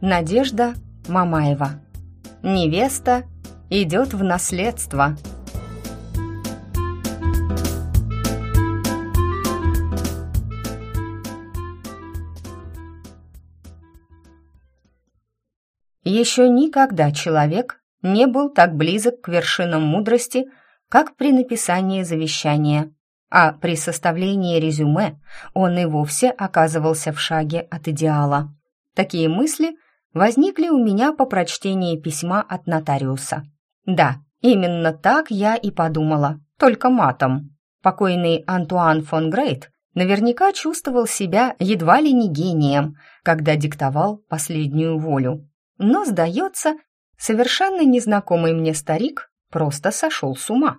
Надежда Мамаева. Невеста идет в наследство. Еще никогда человек не был так близок к вершинам мудрости, как при написании завещания, а при составлении резюме он и вовсе оказывался в шаге от идеала. Такие мысли возникли у меня по прочтении письма от нотариуса. Да, именно так я и подумала, только матом. Покойный Антуан фон Грейт наверняка чувствовал себя едва ли не гением, когда диктовал последнюю волю. Но, сдается, совершенно незнакомый мне старик просто сошел с ума.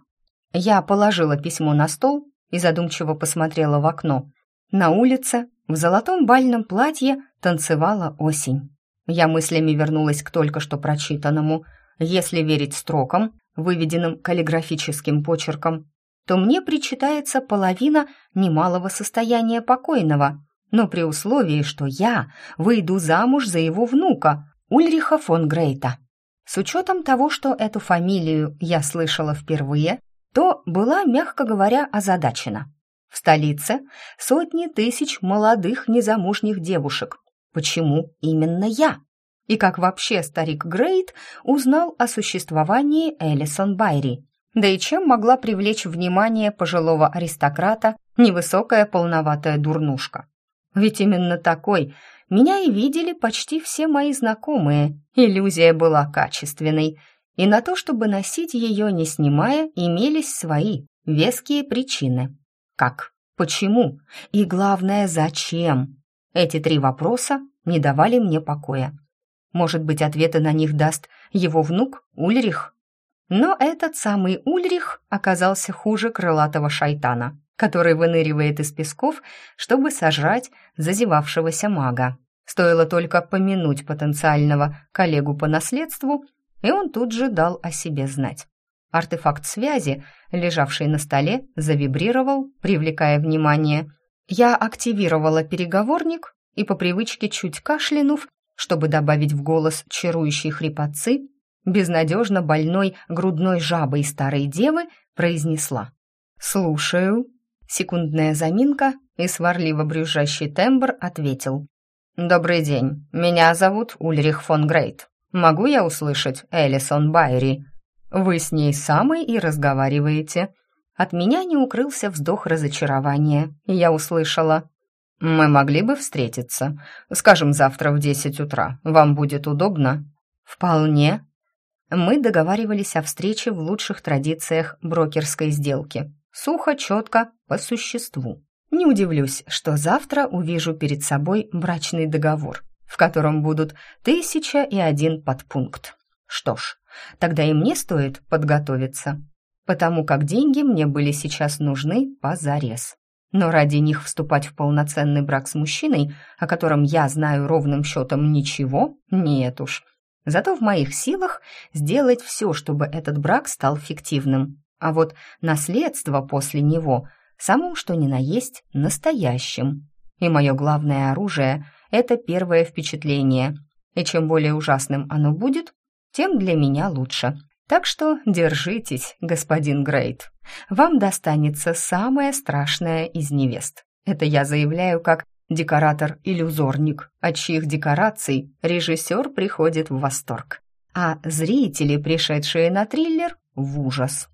Я положила письмо на стол и задумчиво посмотрела в окно. На улице, в золотом бальном платье, танцевала осень. Я мыслями вернулась к только что прочитанному. Если верить строкам, выведенным каллиграфическим почерком, то мне причитается половина немалого состояния покойного, но при условии, что я выйду замуж за его внука, Ульриха фон Грейта. С учетом того, что эту фамилию я слышала впервые, то была, мягко говоря, озадачена. В столице сотни тысяч молодых незамужних девушек. Почему именно я? И как вообще старик Грейт узнал о существовании Элисон Байри? Да и чем могла привлечь внимание пожилого аристократа невысокая полноватая дурнушка? Ведь именно такой меня и видели почти все мои знакомые. Иллюзия была качественной, и на то, чтобы носить ее не снимая, имелись свои веские причины. Как? Почему? И главное, зачем? Эти три вопроса не давали мне покоя. Может быть, ответы на них даст его внук Ульрих? Но этот самый Ульрих оказался хуже крылатого шайтана который выныривает из песков, чтобы сожрать зазевавшегося мага. Стоило только помянуть потенциального коллегу по наследству, и он тут же дал о себе знать. Артефакт связи, лежавший на столе, завибрировал, привлекая внимание. Я активировала переговорник и по привычке чуть кашлянув, чтобы добавить в голос чарующей хрипотцы, безнадежно больной грудной жабой старой девы произнесла «Слушаю». Секундная заминка, и сварливо брюзжащий тембр ответил. «Добрый день, меня зовут Ульрих фон Грейт. Могу я услышать Элисон Байри? Вы с ней самой и разговариваете». От меня не укрылся вздох разочарования, и я услышала. «Мы могли бы встретиться. Скажем, завтра в десять утра. Вам будет удобно?» «Вполне». Мы договаривались о встрече в лучших традициях брокерской сделки. Сухо, четко, по существу. Не удивлюсь, что завтра увижу перед собой брачный договор, в котором будут тысяча и один подпункт. Что ж, тогда и мне стоит подготовиться, потому как деньги мне были сейчас нужны позарез. Но ради них вступать в полноценный брак с мужчиной, о котором я знаю ровным счетом ничего, нет уж. Зато в моих силах сделать все, чтобы этот брак стал фиктивным. А вот наследство после него самым что ни на есть настоящим. И мое главное оружие — это первое впечатление. И чем более ужасным оно будет, тем для меня лучше. Так что держитесь, господин Грейт. Вам достанется самое страшное из невест. Это я заявляю как декоратор-иллюзорник, от чьих декораций режиссер приходит в восторг, а зрители, пришедшие на триллер, в ужас.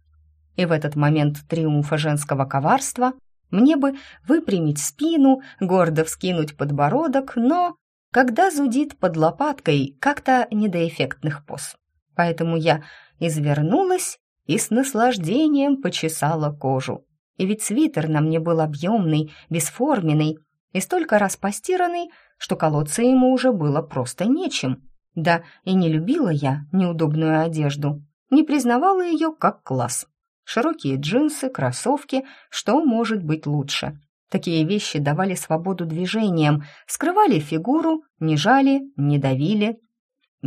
И в этот момент триумфа женского коварства мне бы выпрямить спину, гордо вскинуть подбородок, но когда зудит под лопаткой, как-то не до эффектных поз. Поэтому я извернулась и с наслаждением почесала кожу. И ведь свитер на мне был объемный, бесформенный и столько раз постиранный, что колоться ему уже было просто нечем. Да, и не любила я неудобную одежду, не признавала ее как класс. Широкие джинсы, кроссовки, что может быть лучше? Такие вещи давали свободу движениям, скрывали фигуру, не жали, не давили.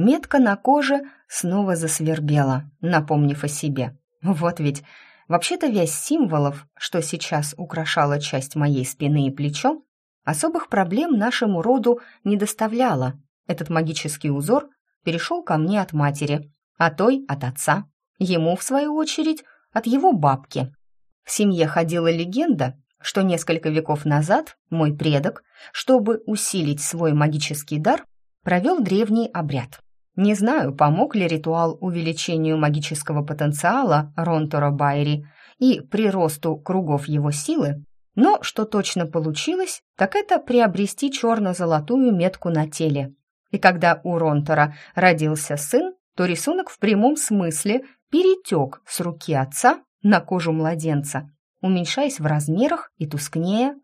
Метка на коже снова засвербела, напомнив о себе. Вот ведь, вообще-то вязь символов, что сейчас украшала часть моей спины и плечо, особых проблем нашему роду не доставляла. Этот магический узор перешел ко мне от матери, а той от отца, ему, в свою очередь, от его бабки. В семье ходила легенда, что несколько веков назад мой предок, чтобы усилить свой магический дар, провел древний обряд. Не знаю, помог ли ритуал увеличению магического потенциала Ронтора Байри и приросту кругов его силы, но что точно получилось, так это приобрести черно-золотую метку на теле. И когда у Ронтора родился сын, то рисунок в прямом смысле перетек с руки отца на кожу младенца, уменьшаясь в размерах и тускнее,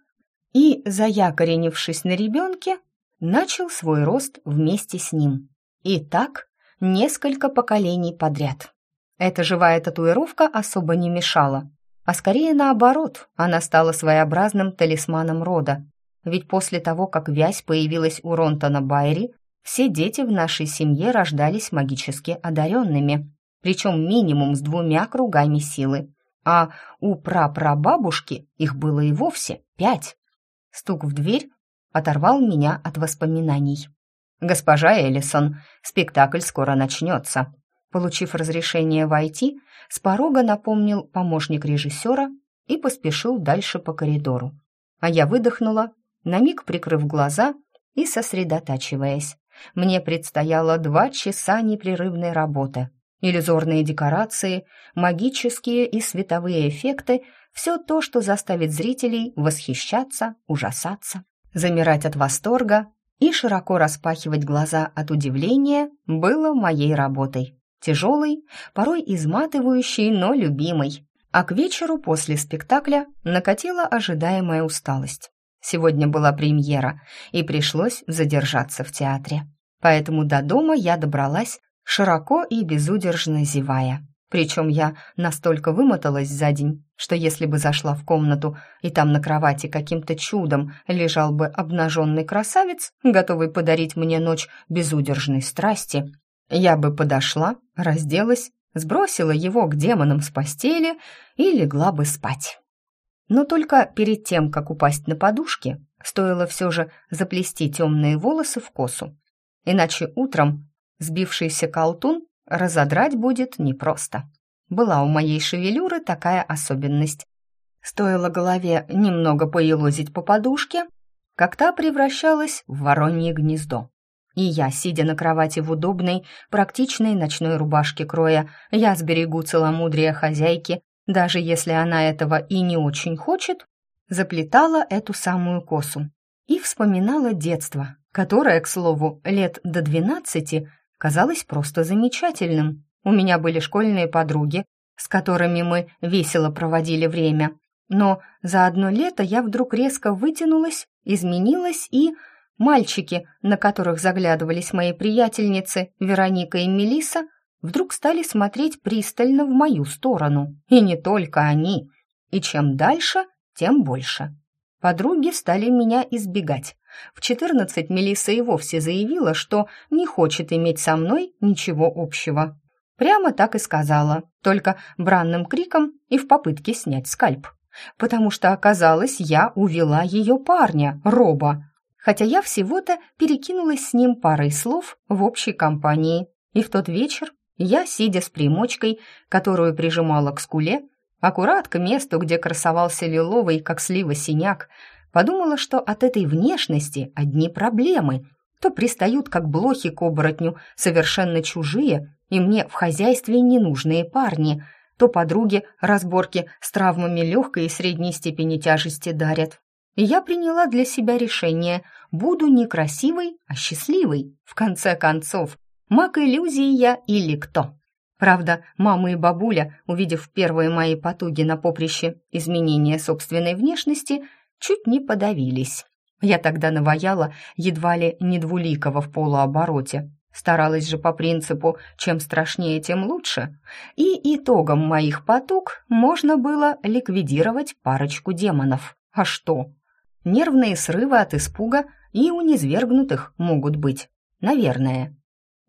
и, заякоренившись на ребенке, начал свой рост вместе с ним. И так несколько поколений подряд. Эта живая татуировка особо не мешала, а скорее наоборот, она стала своеобразным талисманом рода. Ведь после того, как вязь появилась у Ронтона Байри, все дети в нашей семье рождались магически одаренными, причем минимум с двумя кругами силы, а у прапрабабушки их было и вовсе пять. Стук в дверь оторвал меня от воспоминаний. «Госпожа Эллисон, спектакль скоро начнется». Получив разрешение войти, с порога напомнил помощник режиссера и поспешил дальше по коридору. А я выдохнула, на миг прикрыв глаза и сосредотачиваясь. Мне предстояло два часа непрерывной работы. Иллюзорные декорации, магические и световые эффекты — все то, что заставит зрителей восхищаться, ужасаться, замирать от восторга и широко распахивать глаза от удивления было моей работой. Тяжелой, порой изматывающей, но любимой. А к вечеру после спектакля накатила ожидаемая усталость. Сегодня была премьера, и пришлось задержаться в театре. Поэтому до дома я добралась, широко и безудержно зевая. Причем я настолько вымоталась за день, что если бы зашла в комнату, и там на кровати каким-то чудом лежал бы обнаженный красавец, готовый подарить мне ночь безудержной страсти, я бы подошла, разделась, сбросила его к демонам с постели и легла бы спать. Но только перед тем, как упасть на подушке, стоило все же заплести темные волосы в косу. Иначе утром сбившийся колтун разодрать будет непросто. Была у моей шевелюры такая особенность. Стоило голове немного поелозить по подушке, как та превращалась в воронье гнездо. И я, сидя на кровати в удобной, практичной ночной рубашке кроя, я сберегу целомудрие хозяйки, даже если она этого и не очень хочет, заплетала эту самую косу и вспоминала детство, которое, к слову, лет до двенадцати казалось просто замечательным. У меня были школьные подруги, с которыми мы весело проводили время. Но за одно лето я вдруг резко вытянулась, изменилась и... Мальчики, на которых заглядывались мои приятельницы Вероника и Мелиса, вдруг стали смотреть пристально в мою сторону. И не только они. И чем дальше, тем больше. Подруги стали меня избегать. В четырнадцать Мелисса и вовсе заявила, что не хочет иметь со мной ничего общего. Прямо так и сказала, только бранным криком и в попытке снять скальп. Потому что, оказалось, я увела ее парня, Роба, хотя я всего-то перекинулась с ним парой слов в общей компании. И в тот вечер я, сидя с примочкой, которую прижимала к скуле, аккурат к месту, где красовался лиловый, как слива, синяк, подумала, что от этой внешности одни проблемы. То пристают, как блохи к оборотню, совершенно чужие, и мне в хозяйстве ненужные парни, то подруги разборки с травмами легкой и средней степени тяжести дарят. И я приняла для себя решение, буду не красивой, а счастливой, в конце концов, Маг иллюзии я или кто? Правда, мама и бабуля, увидев первые мои потуги на поприще изменения собственной внешности, чуть не подавились. Я тогда наваяла едва ли не двуликого в полуобороте. Старалась же по принципу «чем страшнее, тем лучше». И итогом моих потуг можно было ликвидировать парочку демонов. А что? Нервные срывы от испуга и у низвергнутых могут быть. Наверное.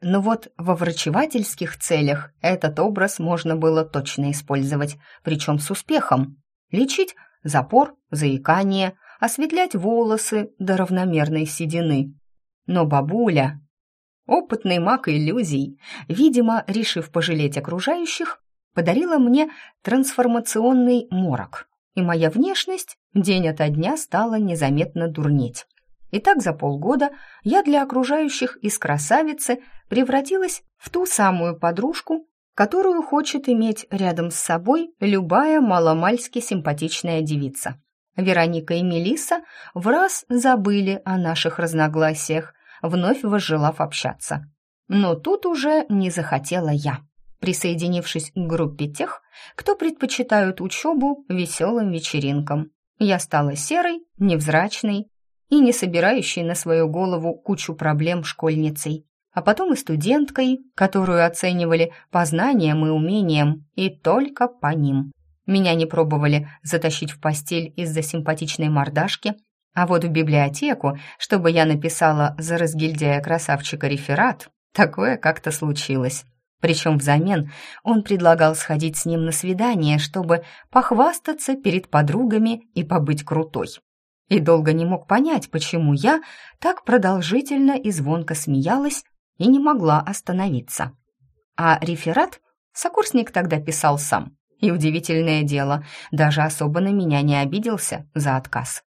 Но вот во врачевательских целях этот образ можно было точно использовать, причем с успехом. Лечить запор, заикание, осветлять волосы до равномерной седины. Но бабуля... опытный маг иллюзий, видимо, решив пожалеть окружающих, подарила мне трансформационный морок, и моя внешность день ото дня стала незаметно дурнеть. И так за полгода я для окружающих из красавицы превратилась в ту самую подружку, которую хочет иметь рядом с собой любая маломальски симпатичная девица. Вероника и Мелисса в раз забыли о наших разногласиях, вновь возжелав общаться. Но тут уже не захотела я, присоединившись к группе тех, кто предпочитают учебу веселым вечеринкам. Я стала серой, невзрачной и не собирающей на свою голову кучу проблем школьницей, а потом и студенткой, которую оценивали по знаниям и умениям, и только по ним. Меня не пробовали затащить в постель из-за симпатичной мордашки, а вот в библиотеку, чтобы я написала за разгильдяя красавчика реферат, такое как-то случилось. Причем взамен он предлагал сходить с ним на свидание, чтобы похвастаться перед подругами и побыть крутой. И долго не мог понять, почему я так продолжительно и звонко смеялась и не могла остановиться. А реферат сокурсник тогда писал сам. И удивительное дело, даже особо на меня не обиделся за отказ.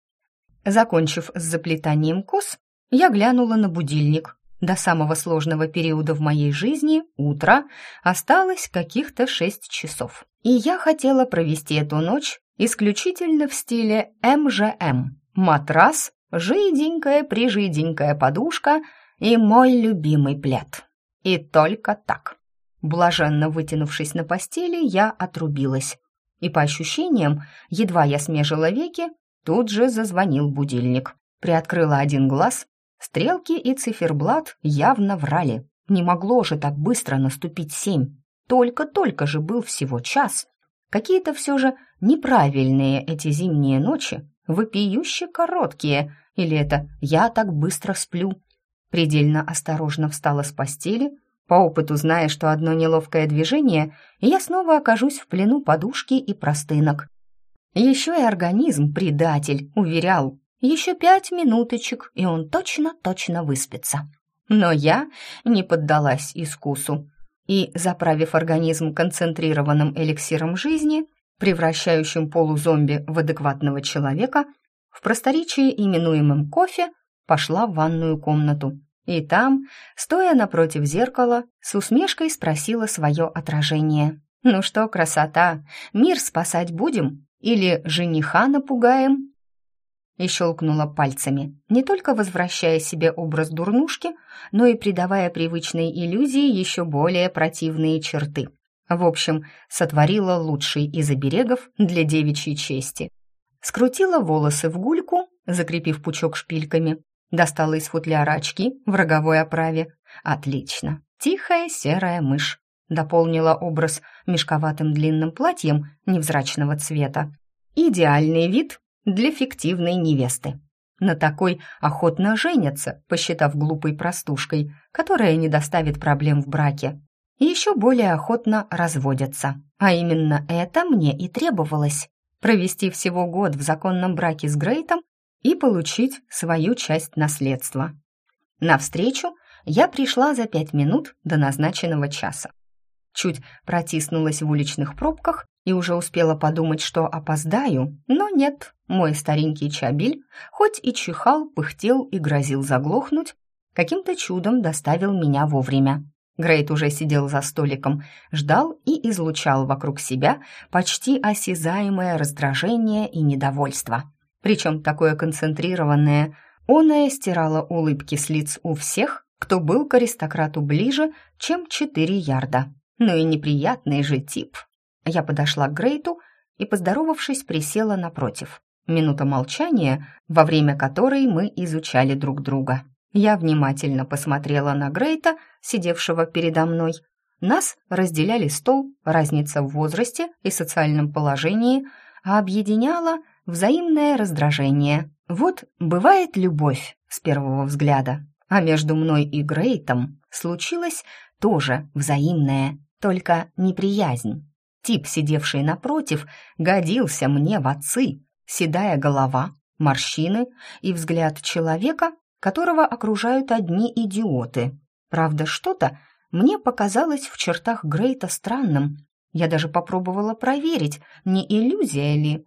Закончив с заплетанием кос, я глянула на будильник. До самого сложного периода в моей жизни, утро, осталось каких-то шесть часов. И я хотела провести эту ночь исключительно в стиле МЖМ. Матрас, жиденькая-прижиденькая подушка и мой любимый плед. И только так. Блаженно вытянувшись на постели, я отрубилась. И по ощущениям, едва я смежила веки, тут же зазвонил будильник. Приоткрыла один глаз. Стрелки и циферблат явно врали. Не могло же так быстро наступить семь. Только-только же был всего час. Какие-то все же неправильные эти зимние ночи, вопиюще короткие. Или это я так быстро сплю? Предельно осторожно встала с постели, по опыту зная, что одно неловкое движение, и я снова окажусь в плену подушки и простынок. Еще и организм, предатель, уверял, еще пять минуточек, и он точно-точно выспится. Но я не поддалась искусу и, заправив организм концентрированным эликсиром жизни, превращающим полузомби в адекватного человека, в просторечии именуемым кофе, пошла в ванную комнату и там, стоя напротив зеркала, с усмешкой спросила свое отражение. «Ну что, красота, мир спасать будем? Или жениха напугаем?» И щелкнула пальцами, не только возвращая себе образ дурнушки, но и придавая привычной иллюзии еще более противные черты. В общем, сотворила лучший из оберегов для девичьей чести. Скрутила волосы в гульку, закрепив пучок шпильками, Достала из футляра очки в роговой оправе. Отлично. Тихая серая мышь. Дополнила образ мешковатым длинным платьем невзрачного цвета. Идеальный вид для фиктивной невесты. На такой охотно женятся, посчитав глупой простушкой, которая не доставит проблем в браке. И еще более охотно разводятся. А именно это мне и требовалось. Провести всего год в законном браке с Грейтом и получить свою часть наследства. На встречу я пришла за пять минут до назначенного часа. Чуть протиснулась в уличных пробках и уже успела подумать, что опоздаю, но нет, мой старенький чабиль, хоть и чихал, пыхтел и грозил заглохнуть, каким-то чудом доставил меня вовремя. Грейт уже сидел за столиком, ждал и излучал вокруг себя почти осязаемое раздражение и недовольство причем такое концентрированное. Оная стирала улыбки с лиц у всех, кто был к аристократу ближе, чем четыре ярда. Ну и неприятный же тип. Я подошла к Грейту и, поздоровавшись, присела напротив. Минута молчания, во время которой мы изучали друг друга. Я внимательно посмотрела на Грейта, сидевшего передо мной. Нас разделяли стол, разница в возрасте и социальном положении, а объединяла взаимное раздражение. Вот бывает любовь с первого взгляда, а между мной и Грейтом случилось тоже взаимное, только неприязнь. Тип, сидевший напротив, годился мне в отцы. Седая голова, морщины и взгляд человека, которого окружают одни идиоты. Правда, что-то мне показалось в чертах Грейта странным. Я даже попробовала проверить, не иллюзия ли.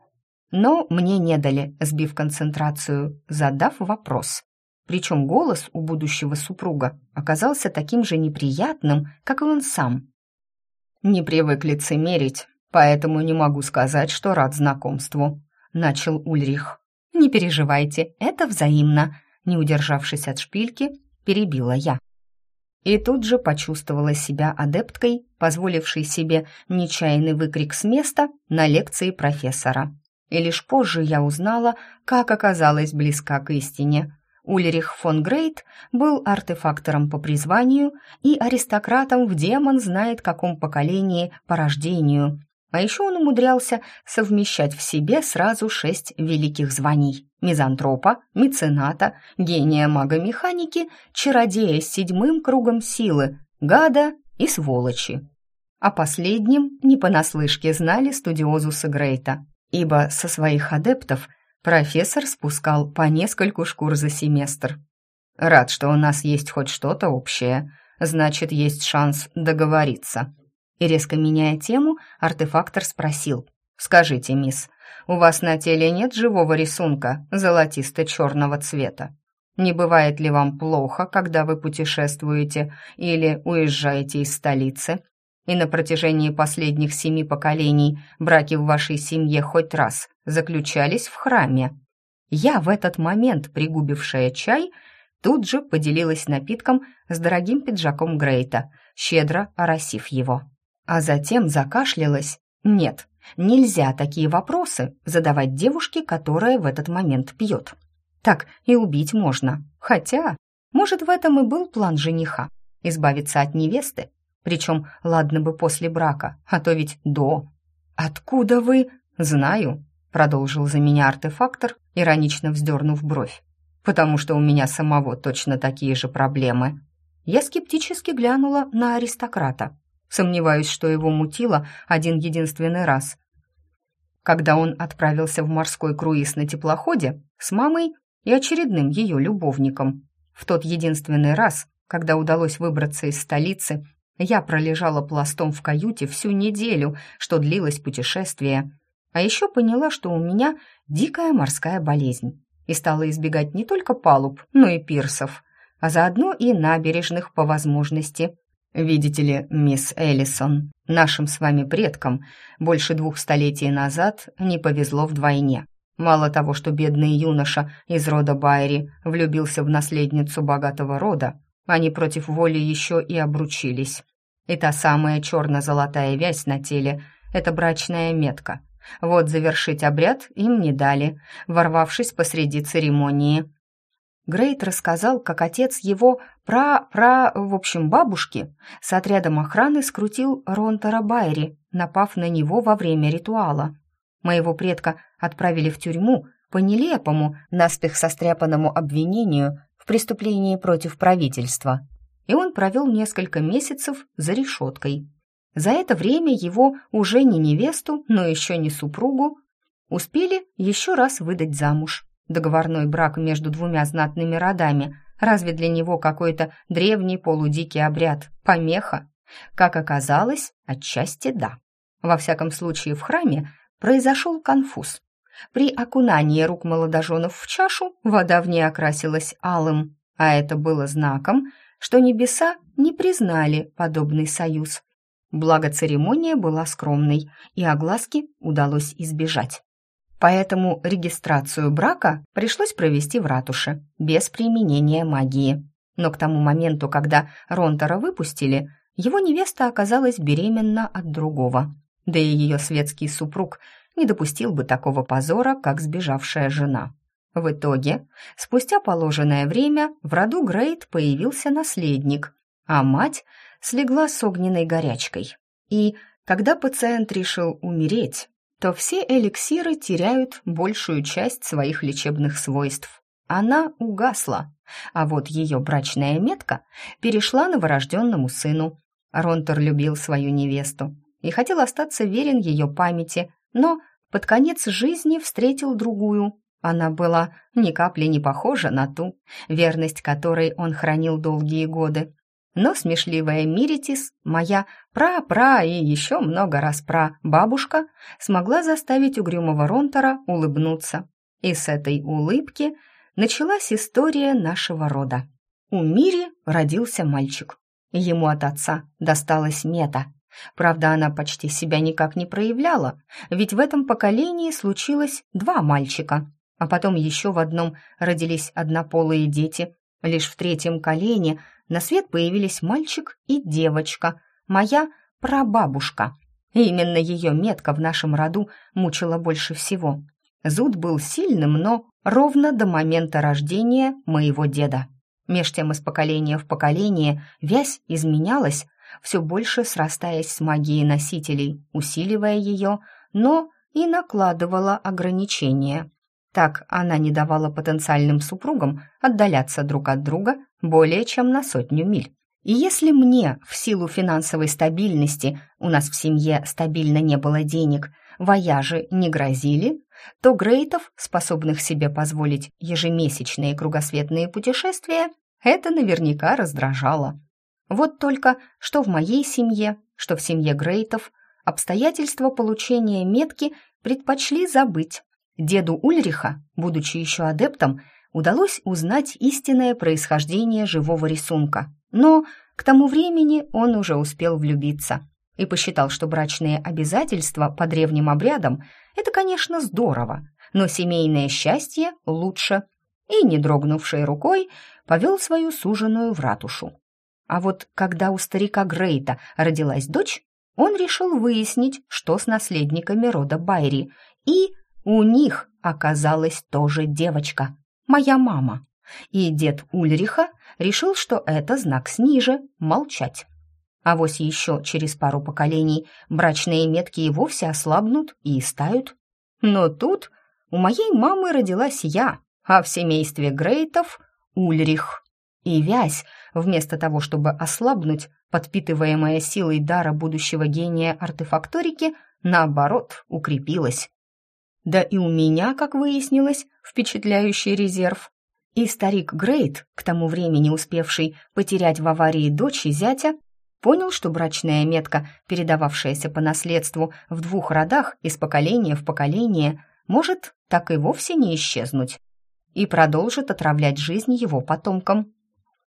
Но мне не дали, сбив концентрацию, задав вопрос. Причем голос у будущего супруга оказался таким же неприятным, как и он сам. «Не привык лицемерить, поэтому не могу сказать, что рад знакомству», — начал Ульрих. «Не переживайте, это взаимно», — не удержавшись от шпильки, перебила я. И тут же почувствовала себя адепткой, позволившей себе нечаянный выкрик с места на лекции профессора. И лишь позже я узнала, как оказалась близка к истине. Ульрих фон Грейт был артефактором по призванию и аристократом в демон знает каком поколении по рождению. А еще он умудрялся совмещать в себе сразу шесть великих званий – мизантропа, мецената, гения мага-механики, чародея с седьмым кругом силы, гада и сволочи. О последнем не понаслышке знали студиозусы Грейта, ибо со своих адептов Профессор спускал по нескольку шкур за семестр. «Рад, что у нас есть хоть что-то общее. Значит, есть шанс договориться». И резко меняя тему, артефактор спросил. «Скажите, мисс, у вас на теле нет живого рисунка золотисто-черного цвета? Не бывает ли вам плохо, когда вы путешествуете или уезжаете из столицы? И на протяжении последних семи поколений браки в вашей семье хоть раз заключались в храме. Я в этот момент, пригубившая чай, тут же поделилась напитком с дорогим пиджаком Грейта, щедро оросив его. А затем закашлялась. Нет, нельзя такие вопросы задавать девушке, которая в этот момент пьет. Так и убить можно. Хотя, может, в этом и был план жениха – избавиться от невесты, причем, ладно бы после брака, а то ведь до. «Откуда вы?» «Знаю», — продолжил за меня артефактор, иронично вздернув бровь. «Потому что у меня самого точно такие же проблемы». Я скептически глянула на аристократа. Сомневаюсь, что его мутило один единственный раз. Когда он отправился в морской круиз на теплоходе с мамой и очередным ее любовником. В тот единственный раз, когда удалось выбраться из столицы я пролежала пластом в каюте всю неделю, что длилось путешествие. А еще поняла, что у меня дикая морская болезнь. И стала избегать не только палуб, но и пирсов, а заодно и набережных по возможности. Видите ли, мисс Эллисон, нашим с вами предкам больше двух столетий назад не повезло вдвойне. Мало того, что бедный юноша из рода Байри влюбился в наследницу богатого рода, они против воли еще и обручились. И та самая черно-золотая вязь на теле — это брачная метка. Вот завершить обряд им не дали, ворвавшись посреди церемонии. Грейт рассказал, как отец его пра-пра, в общем, бабушки с отрядом охраны скрутил Ронтера Байри, напав на него во время ритуала. Моего предка отправили в тюрьму по нелепому, наспех состряпанному обвинению преступлении против правительства, и он провел несколько месяцев за решеткой. За это время его уже не невесту, но еще не супругу успели еще раз выдать замуж. Договорной брак между двумя знатными родами, разве для него какой-то древний полудикий обряд, помеха? Как оказалось, отчасти да. Во всяком случае, в храме произошел конфуз. При окунании рук молодоженов в чашу вода в ней окрасилась алым, а это было знаком, что небеса не признали подобный союз. Благо церемония была скромной, и огласки удалось избежать. Поэтому регистрацию брака пришлось провести в ратуше, без применения магии. Но к тому моменту, когда Ронтора выпустили, его невеста оказалась беременна от другого. Да и ее светский супруг не допустил бы такого позора, как сбежавшая жена. В итоге, спустя положенное время в роду Грейт появился наследник, а мать слегла с огненной горячкой. И когда пациент решил умереть, то все эликсиры теряют большую часть своих лечебных свойств. Она угасла, а вот ее брачная метка перешла новорожденному сыну. Ронтер любил свою невесту и хотел остаться верен ее памяти, но под конец жизни встретил другую. Она была ни капли не похожа на ту, верность которой он хранил долгие годы. Но смешливая Миритис, моя пра-пра и еще много раз пра-бабушка, смогла заставить угрюмого Ронтора улыбнуться. И с этой улыбки началась история нашего рода. У Мири родился мальчик. Ему от отца досталась мета. Правда, она почти себя никак не проявляла, ведь в этом поколении случилось два мальчика, а потом еще в одном родились однополые дети. Лишь в третьем колене на свет появились мальчик и девочка, моя прабабушка. И именно ее метка в нашем роду мучила больше всего. Зуд был сильным, но ровно до момента рождения моего деда. Меж тем из поколения в поколение вязь изменялась, все больше срастаясь с магией носителей, усиливая ее, но и накладывала ограничения. Так она не давала потенциальным супругам отдаляться друг от друга более чем на сотню миль. И если мне в силу финансовой стабильности у нас в семье стабильно не было денег, вояжи не грозили, то Грейтов, способных себе позволить ежемесячные кругосветные путешествия, это наверняка раздражало. Вот только что в моей семье, что в семье Грейтов, обстоятельства получения метки предпочли забыть. Деду Ульриха, будучи еще адептом, удалось узнать истинное происхождение живого рисунка, но к тому времени он уже успел влюбиться и посчитал, что брачные обязательства по древним обрядам – это, конечно, здорово, но семейное счастье лучше, и, не дрогнувшей рукой, повел свою суженую в ратушу. А вот когда у старика Грейта родилась дочь, он решил выяснить, что с наследниками рода Байри, и у них оказалась тоже девочка, моя мама. И дед Ульриха решил, что это знак сниже – молчать. А вось еще через пару поколений брачные метки и вовсе ослабнут и истают. Но тут у моей мамы родилась я, а в семействе Грейтов – Ульрих. И вязь, вместо того, чтобы ослабнуть, подпитываемая силой дара будущего гения артефакторики, наоборот, укрепилась. Да и у меня, как выяснилось, впечатляющий резерв. И старик Грейт, к тому времени успевший потерять в аварии дочь и зятя, понял, что брачная метка, передававшаяся по наследству в двух родах из поколения в поколение, может так и вовсе не исчезнуть и продолжит отравлять жизнь его потомкам.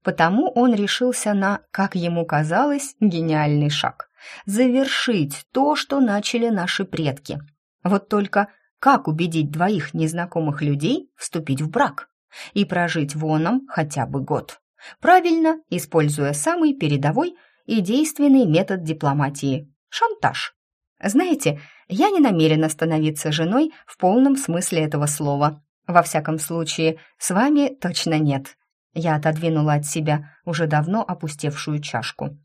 Потому он решился на, как ему казалось, гениальный шаг – завершить то, что начали наши предки. Вот только как убедить двоих незнакомых людей вступить в брак и прожить воном хотя бы год? Правильно, используя самый передовой и действенный метод дипломатии – шантаж. Знаете, я не намерена становиться женой в полном смысле этого слова. Во всяком случае, с вами точно нет. Я отодвинула от себя уже давно опустевшую чашку.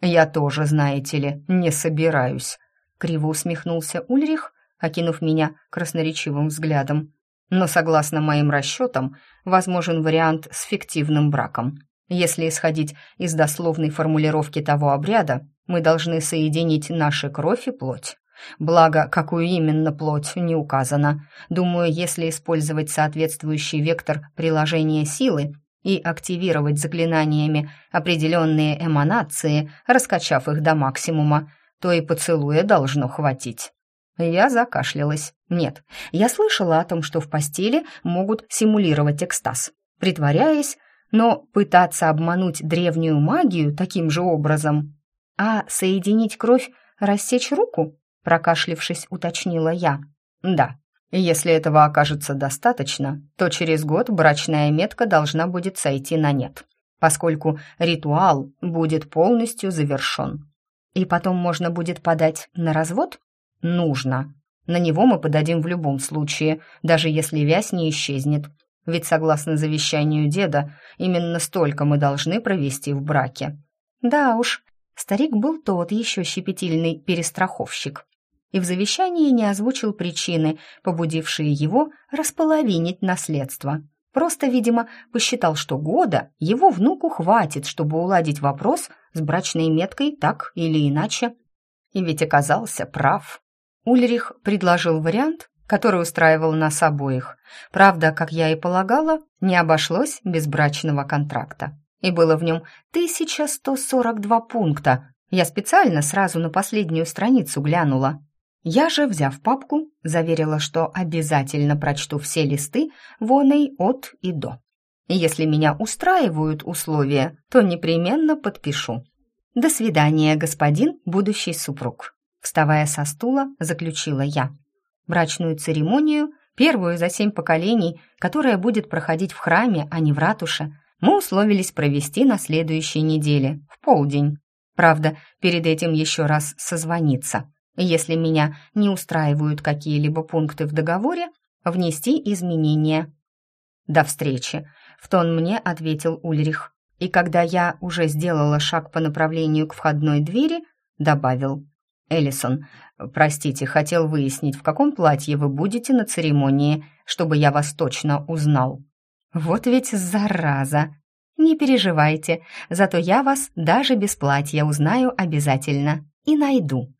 «Я тоже, знаете ли, не собираюсь», — криво усмехнулся Ульрих, окинув меня красноречивым взглядом. «Но согласно моим расчетам, возможен вариант с фиктивным браком. Если исходить из дословной формулировки того обряда, мы должны соединить наши кровь и плоть. Благо, какую именно плоть, не указано. Думаю, если использовать соответствующий вектор приложения силы, и активировать заклинаниями определенные эманации, раскачав их до максимума, то и поцелуя должно хватить. Я закашлялась. Нет, я слышала о том, что в постели могут симулировать экстаз, притворяясь, но пытаться обмануть древнюю магию таким же образом. А соединить кровь, рассечь руку? Прокашлившись, уточнила я. Да, если этого окажется достаточно, то через год брачная метка должна будет сойти на нет, поскольку ритуал будет полностью завершен. И потом можно будет подать на развод? Нужно. На него мы подадим в любом случае, даже если вязь не исчезнет. Ведь, согласно завещанию деда, именно столько мы должны провести в браке. Да уж, старик был тот еще щепетильный перестраховщик и в завещании не озвучил причины, побудившие его располовинить наследство. Просто, видимо, посчитал, что года его внуку хватит, чтобы уладить вопрос с брачной меткой так или иначе. И ведь оказался прав. Ульрих предложил вариант, который устраивал нас обоих. Правда, как я и полагала, не обошлось без брачного контракта. и было в нем 1142 пункта. Я специально сразу на последнюю страницу глянула. Я же, взяв папку, заверила, что обязательно прочту все листы воной от и до. Если меня устраивают условия, то непременно подпишу. До свидания, господин будущий супруг. Вставая со стула, заключила я. Брачную церемонию, первую за семь поколений, которая будет проходить в храме, а не в ратуше, мы условились провести на следующей неделе, в полдень. Правда, перед этим еще раз созвониться. Если меня не устраивают какие-либо пункты в договоре, внести изменения. До встречи, в тон мне ответил Ульрих. И когда я уже сделала шаг по направлению к входной двери, добавил: "Эллисон, простите, хотел выяснить, в каком платье вы будете на церемонии, чтобы я вас точно узнал". Вот ведь зараза. Не переживайте, зато я вас даже без платья узнаю обязательно и найду.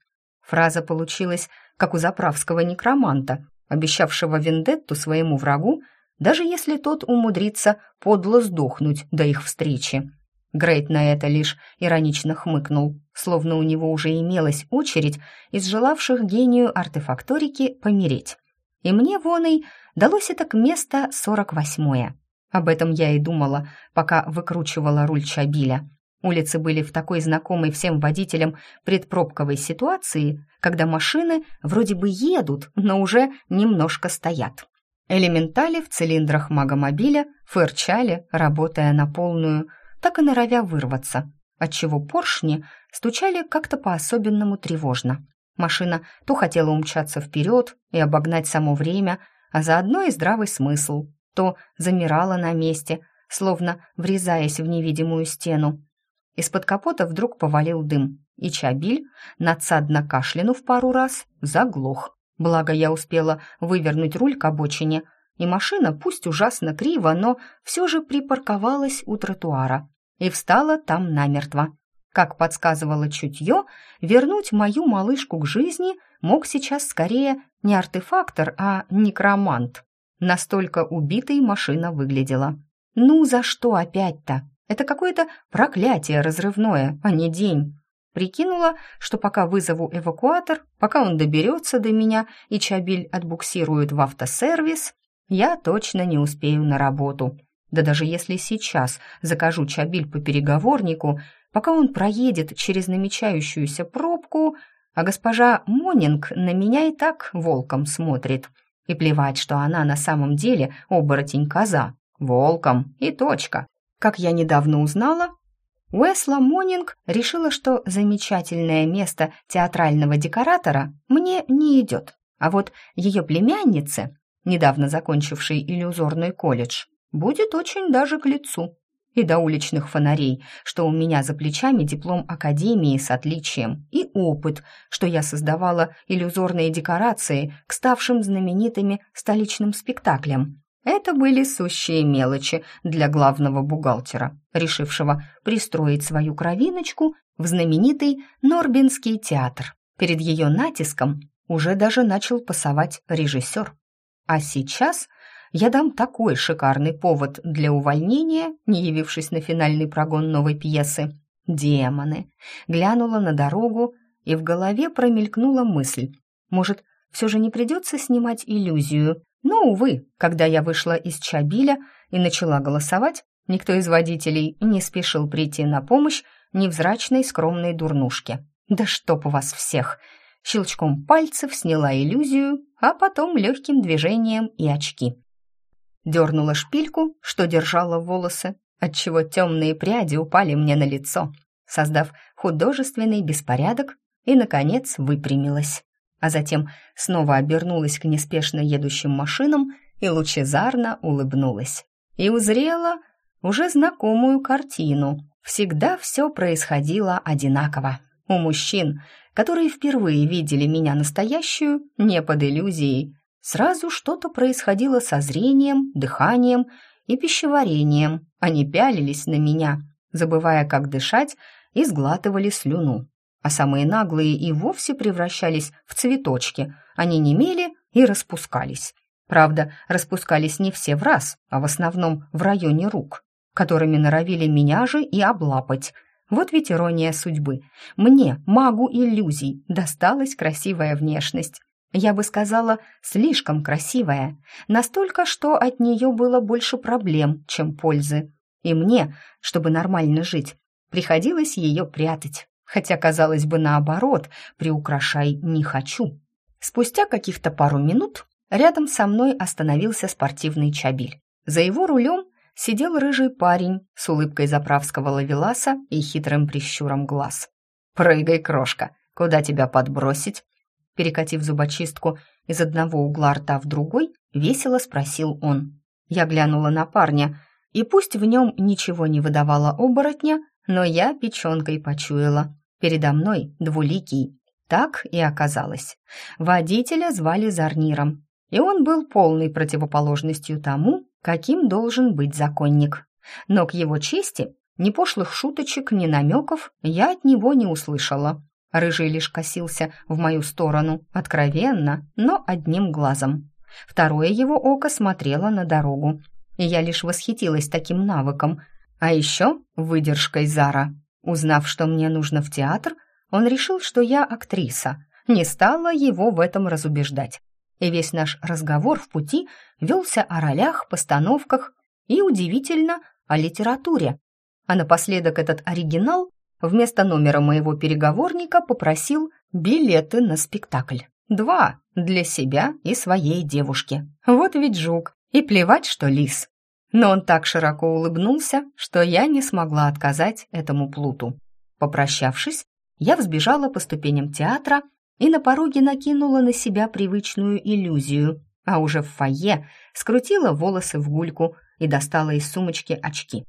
Фраза получилась, как у заправского некроманта, обещавшего вендетту своему врагу, даже если тот умудрится подло сдохнуть до их встречи. Грейт на это лишь иронично хмыкнул, словно у него уже имелась очередь из желавших гению артефакторики помереть. И мне, воной, далось это к место сорок восьмое. Об этом я и думала, пока выкручивала руль Чабиля. Улицы были в такой знакомой всем водителям предпробковой ситуации, когда машины вроде бы едут, но уже немножко стоят. Элементали в цилиндрах магомобиля фырчали, работая на полную, так и норовя вырваться, отчего поршни стучали как-то по-особенному тревожно. Машина то хотела умчаться вперед и обогнать само время, а заодно и здравый смысл, то замирала на месте, словно врезаясь в невидимую стену, из-под капота вдруг повалил дым, и Чабиль, надсадно кашлянув пару раз, заглох. Благо я успела вывернуть руль к обочине, и машина, пусть ужасно криво, но все же припарковалась у тротуара и встала там намертво. Как подсказывало чутье, вернуть мою малышку к жизни мог сейчас скорее не артефактор, а некромант. Настолько убитой машина выглядела. «Ну, за что опять-то?» Это какое-то проклятие разрывное, а не день. Прикинула, что пока вызову эвакуатор, пока он доберется до меня и Чабиль отбуксирует в автосервис, я точно не успею на работу. Да даже если сейчас закажу Чабиль по переговорнику, пока он проедет через намечающуюся пробку, а госпожа Монинг на меня и так волком смотрит. И плевать, что она на самом деле оборотень-коза. Волком и точка. Как я недавно узнала, Уэсла Монинг решила, что замечательное место театрального декоратора мне не идет, а вот ее племяннице, недавно закончившей иллюзорный колледж, будет очень даже к лицу. И до уличных фонарей, что у меня за плечами диплом академии с отличием, и опыт, что я создавала иллюзорные декорации к ставшим знаменитыми столичным спектаклям. Это были сущие мелочи для главного бухгалтера, решившего пристроить свою кровиночку в знаменитый Норбинский театр. Перед ее натиском уже даже начал пасовать режиссер. А сейчас я дам такой шикарный повод для увольнения, не явившись на финальный прогон новой пьесы. Демоны. Глянула на дорогу, и в голове промелькнула мысль. Может, все же не придется снимать иллюзию, но, увы, когда я вышла из Чабиля и начала голосовать, никто из водителей не спешил прийти на помощь невзрачной скромной дурнушке. Да чтоб вас всех! Щелчком пальцев сняла иллюзию, а потом легким движением и очки. Дернула шпильку, что держала волосы, отчего темные пряди упали мне на лицо, создав художественный беспорядок и, наконец, выпрямилась а затем снова обернулась к неспешно едущим машинам и лучезарно улыбнулась. И узрела уже знакомую картину. Всегда все происходило одинаково. У мужчин, которые впервые видели меня настоящую, не под иллюзией, сразу что-то происходило со зрением, дыханием и пищеварением. Они пялились на меня, забывая, как дышать, и сглатывали слюну а самые наглые и вовсе превращались в цветочки. Они немели и распускались. Правда, распускались не все в раз, а в основном в районе рук. которыми норовили меня же и облапать. Вот ведь ирония судьбы. Мне, магу иллюзий, досталась красивая внешность. Я бы сказала, слишком красивая. Настолько, что от нее было больше проблем, чем пользы. И мне, чтобы нормально жить, приходилось ее прятать. Хотя, казалось бы, наоборот, приукрашай не хочу. Спустя каких-то пару минут рядом со мной остановился спортивный чабиль. За его рулем сидел рыжий парень с улыбкой заправского лавеласа и хитрым прищуром глаз. «Прыгай, крошка, куда тебя подбросить?» Перекатив зубочистку из одного угла рта в другой, весело спросил он. Я глянула на парня, и пусть в нем ничего не выдавало оборотня, но я печенкой почуяла. Передо мной двуликий. Так и оказалось. Водителя звали Зарниром, и он был полной противоположностью тому, каким должен быть законник. Но к его чести ни пошлых шуточек, ни намеков я от него не услышала. Рыжий лишь косился в мою сторону, откровенно, но одним глазом. Второе его око смотрело на дорогу, и я лишь восхитилась таким навыком. А еще выдержкой Зара. Узнав, что мне нужно в театр, он решил, что я актриса. Не стала его в этом разубеждать. И весь наш разговор в пути велся о ролях, постановках и, удивительно, о литературе. А напоследок этот оригинал вместо номера моего переговорника попросил билеты на спектакль. Два для себя и своей девушки. Вот ведь жук. И плевать, что лис. Но он так широко улыбнулся, что я не смогла отказать этому плуту. Попрощавшись, я взбежала по ступеням театра и на пороге накинула на себя привычную иллюзию, а уже в фойе скрутила волосы в гульку и достала из сумочки очки.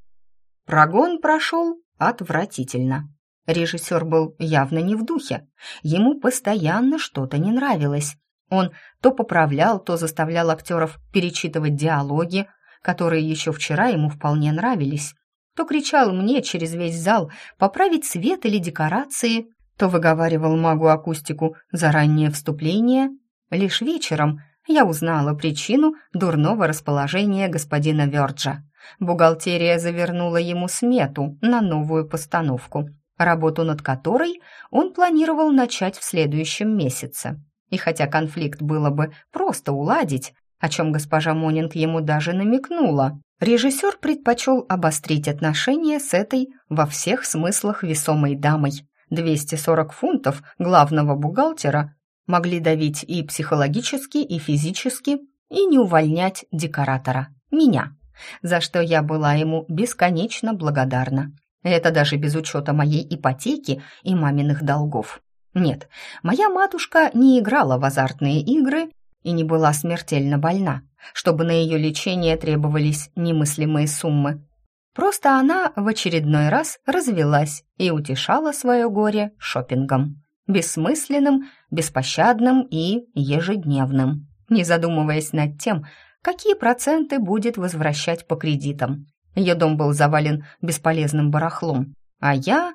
Прогон прошел Отвратительно. Режиссер был явно не в духе. Ему постоянно что-то не нравилось. Он то поправлял, то заставлял актеров перечитывать диалоги, которые еще вчера ему вполне нравились, то кричал мне через весь зал поправить свет или декорации, то выговаривал магу акустику за раннее вступление. Лишь вечером я узнала причину дурного расположения господина Верджа. Бухгалтерия завернула ему смету на новую постановку, работу над которой он планировал начать в следующем месяце. И хотя конфликт было бы просто уладить, о чем госпожа Монинг ему даже намекнула, режиссер предпочел обострить отношения с этой во всех смыслах весомой дамой. 240 фунтов главного бухгалтера могли давить и психологически, и физически, и не увольнять декоратора, меня за что я была ему бесконечно благодарна. Это даже без учета моей ипотеки и маминых долгов. Нет, моя матушка не играла в азартные игры и не была смертельно больна, чтобы на ее лечение требовались немыслимые суммы. Просто она в очередной раз развелась и утешала свое горе шопингом. Бессмысленным, беспощадным и ежедневным, не задумываясь над тем, какие проценты будет возвращать по кредитам. Ее дом был завален бесполезным барахлом, а я...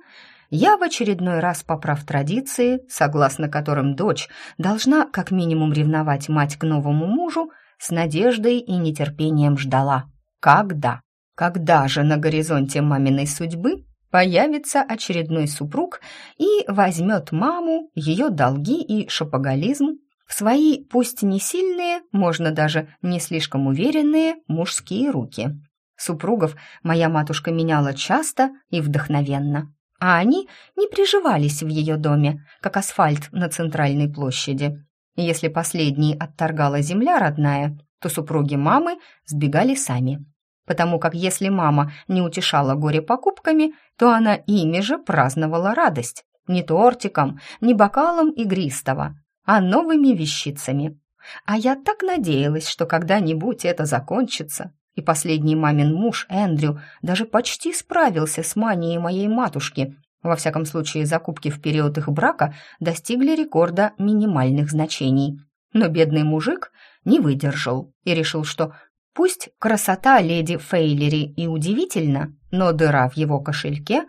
Я в очередной раз, поправ традиции, согласно которым дочь должна как минимум ревновать мать к новому мужу, с надеждой и нетерпением ждала. Когда? Когда же на горизонте маминой судьбы появится очередной супруг и возьмет маму, ее долги и шопоголизм в свои, пусть не сильные, можно даже не слишком уверенные, мужские руки. Супругов моя матушка меняла часто и вдохновенно, а они не приживались в ее доме, как асфальт на центральной площади. Если последний отторгала земля родная, то супруги мамы сбегали сами, потому как если мама не утешала горе покупками, то она ими же праздновала радость, не тортиком, не бокалом игристого, а новыми вещицами. А я так надеялась, что когда-нибудь это закончится. И последний мамин муж, Эндрю, даже почти справился с манией моей матушки. Во всяком случае, закупки в период их брака достигли рекорда минимальных значений. Но бедный мужик не выдержал и решил, что пусть красота леди Фейлери и удивительна, но дыра в его кошельке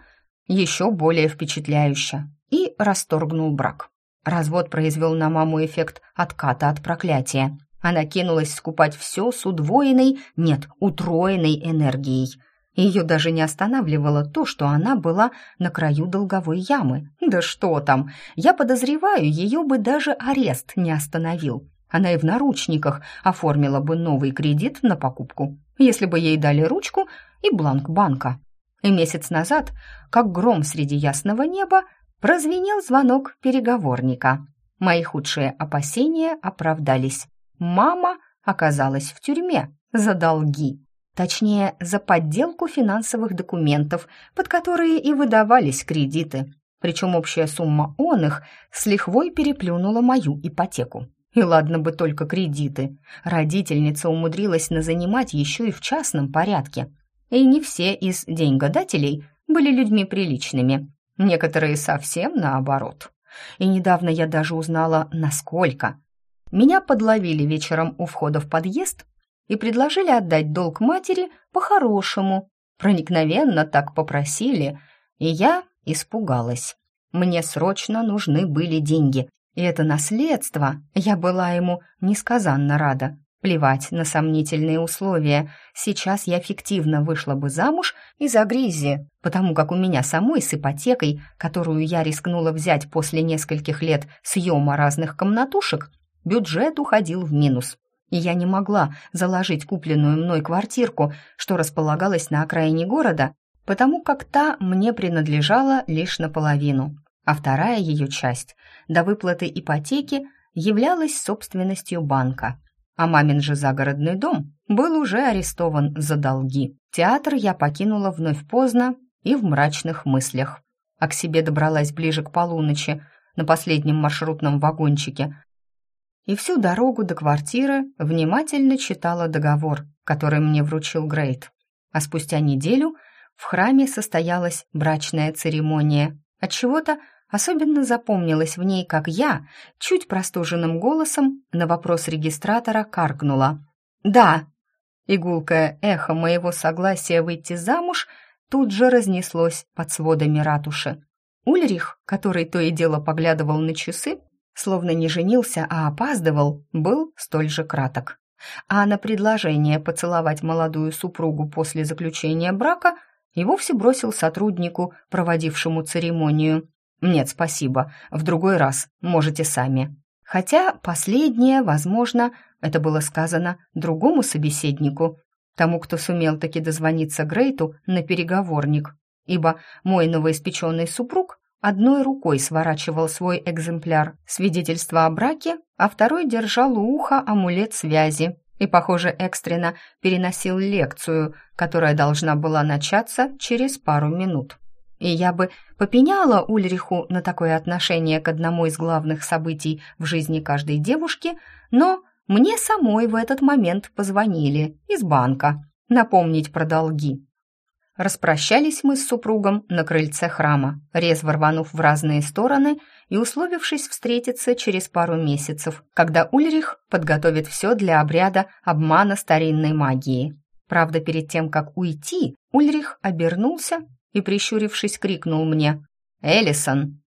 еще более впечатляющая, и расторгнул брак. Развод произвел на маму эффект отката от проклятия. Она кинулась скупать все с удвоенной, нет, утроенной энергией. Ее даже не останавливало то, что она была на краю долговой ямы. Да что там, я подозреваю, ее бы даже арест не остановил. Она и в наручниках оформила бы новый кредит на покупку, если бы ей дали ручку и бланк банка. И месяц назад, как гром среди ясного неба, прозвенел звонок переговорника. Мои худшие опасения оправдались. Мама оказалась в тюрьме за долги. Точнее, за подделку финансовых документов, под которые и выдавались кредиты. Причем общая сумма он их с лихвой переплюнула мою ипотеку. И ладно бы только кредиты. Родительница умудрилась назанимать еще и в частном порядке. И не все из деньгодателей были людьми приличными. Некоторые совсем наоборот. И недавно я даже узнала, насколько. Меня подловили вечером у входа в подъезд и предложили отдать долг матери по-хорошему. Проникновенно так попросили, и я испугалась. Мне срочно нужны были деньги, и это наследство, я была ему несказанно рада. Плевать на сомнительные условия. Сейчас я фиктивно вышла бы замуж из-за гризи, потому как у меня самой с ипотекой, которую я рискнула взять после нескольких лет съема разных комнатушек, бюджет уходил в минус. И я не могла заложить купленную мной квартирку, что располагалась на окраине города, потому как та мне принадлежала лишь наполовину а вторая ее часть до выплаты ипотеки являлась собственностью банка. А мамин же загородный дом был уже арестован за долги. Театр я покинула вновь поздно и в мрачных мыслях. А к себе добралась ближе к полуночи на последнем маршрутном вагончике. И всю дорогу до квартиры внимательно читала договор, который мне вручил Грейт. А спустя неделю в храме состоялась брачная церемония, Отчего-то особенно запомнилось в ней, как я, чуть простуженным голосом, на вопрос регистратора каркнула. «Да!» Игулкое эхо моего согласия выйти замуж тут же разнеслось под сводами ратуши. Ульрих, который то и дело поглядывал на часы, словно не женился, а опаздывал, был столь же краток. А на предложение поцеловать молодую супругу после заключения брака – и вовсе бросил сотруднику, проводившему церемонию. «Нет, спасибо, в другой раз, можете сами». Хотя последнее, возможно, это было сказано другому собеседнику, тому, кто сумел таки дозвониться Грейту на переговорник, ибо мой новоиспеченный супруг одной рукой сворачивал свой экземпляр свидетельства о браке, а второй держал у уха амулет связи, и, похоже, экстренно переносил лекцию, которая должна была начаться через пару минут. И я бы попеняла Ульриху на такое отношение к одному из главных событий в жизни каждой девушки, но мне самой в этот момент позвонили из банка напомнить про долги. Распрощались мы с супругом на крыльце храма, резво рванув в разные стороны и условившись встретиться через пару месяцев, когда Ульрих подготовит все для обряда обмана старинной магии. Правда, перед тем, как уйти, Ульрих обернулся и, прищурившись, крикнул мне «Эллисон!».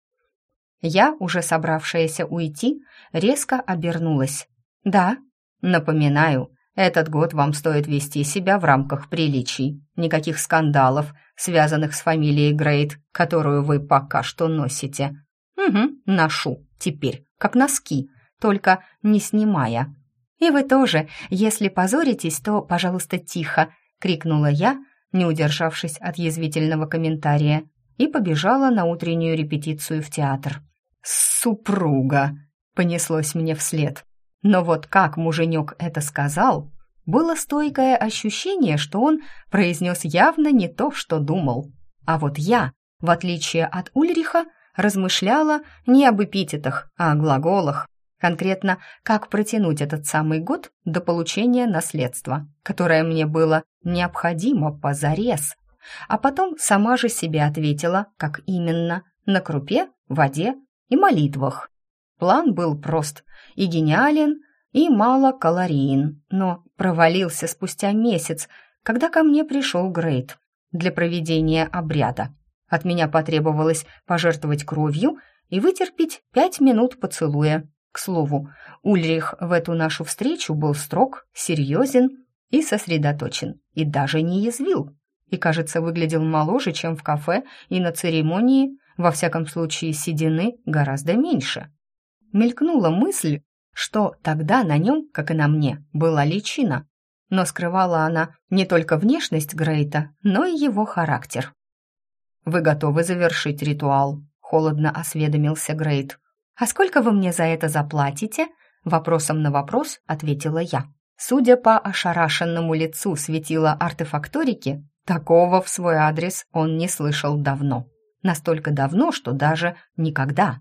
Я, уже собравшаяся уйти, резко обернулась. «Да?» «Напоминаю, этот год вам стоит вести себя в рамках приличий. Никаких скандалов, связанных с фамилией Грейт, которую вы пока что носите. Угу, ношу теперь, как носки, только не снимая. И вы тоже, если позоритесь, то, пожалуйста, тихо, крикнула я, не удержавшись от язвительного комментария, и побежала на утреннюю репетицию в театр. «Супруга!» — понеслось мне вслед. Но вот как муженек это сказал, было стойкое ощущение, что он произнес явно не то, что думал. А вот я, в отличие от Ульриха, размышляла не об эпитетах, а о глаголах. Конкретно, как протянуть этот самый год до получения наследства, которое мне было необходимо позарез. А потом сама же себе ответила, как именно, на крупе, воде и молитвах. План был прост и гениален, и мало калориен, но провалился спустя месяц, когда ко мне пришел Грейт для проведения обряда. От меня потребовалось пожертвовать кровью и вытерпеть пять минут поцелуя. К слову, Ульрих в эту нашу встречу был строг, серьезен и сосредоточен, и даже не язвил. и, кажется, выглядел моложе, чем в кафе и на церемонии, во всяком случае, седины гораздо меньше. Мелькнула мысль, что тогда на нем, как и на мне, была личина, но скрывала она не только внешность Грейта, но и его характер. «Вы готовы завершить ритуал?» — холодно осведомился Грейт. «А сколько вы мне за это заплатите?» Вопросом на вопрос ответила я. Судя по ошарашенному лицу светила артефакторики, такого в свой адрес он не слышал давно. Настолько давно, что даже никогда.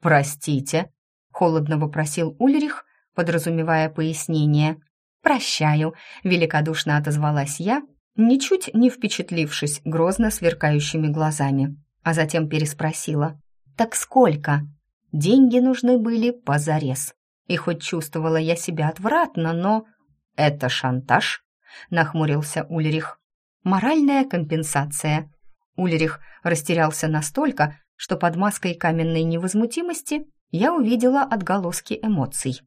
«Простите», — холодно вопросил Ульрих, подразумевая пояснение. «Прощаю», — великодушно отозвалась я, ничуть не впечатлившись грозно сверкающими глазами, а затем переспросила. «Так сколько?» Деньги нужны были позарез. И хоть чувствовала я себя отвратно, но... «Это шантаж?» — нахмурился Ульрих. «Моральная компенсация». Ульрих растерялся настолько, что под маской каменной невозмутимости я увидела отголоски эмоций.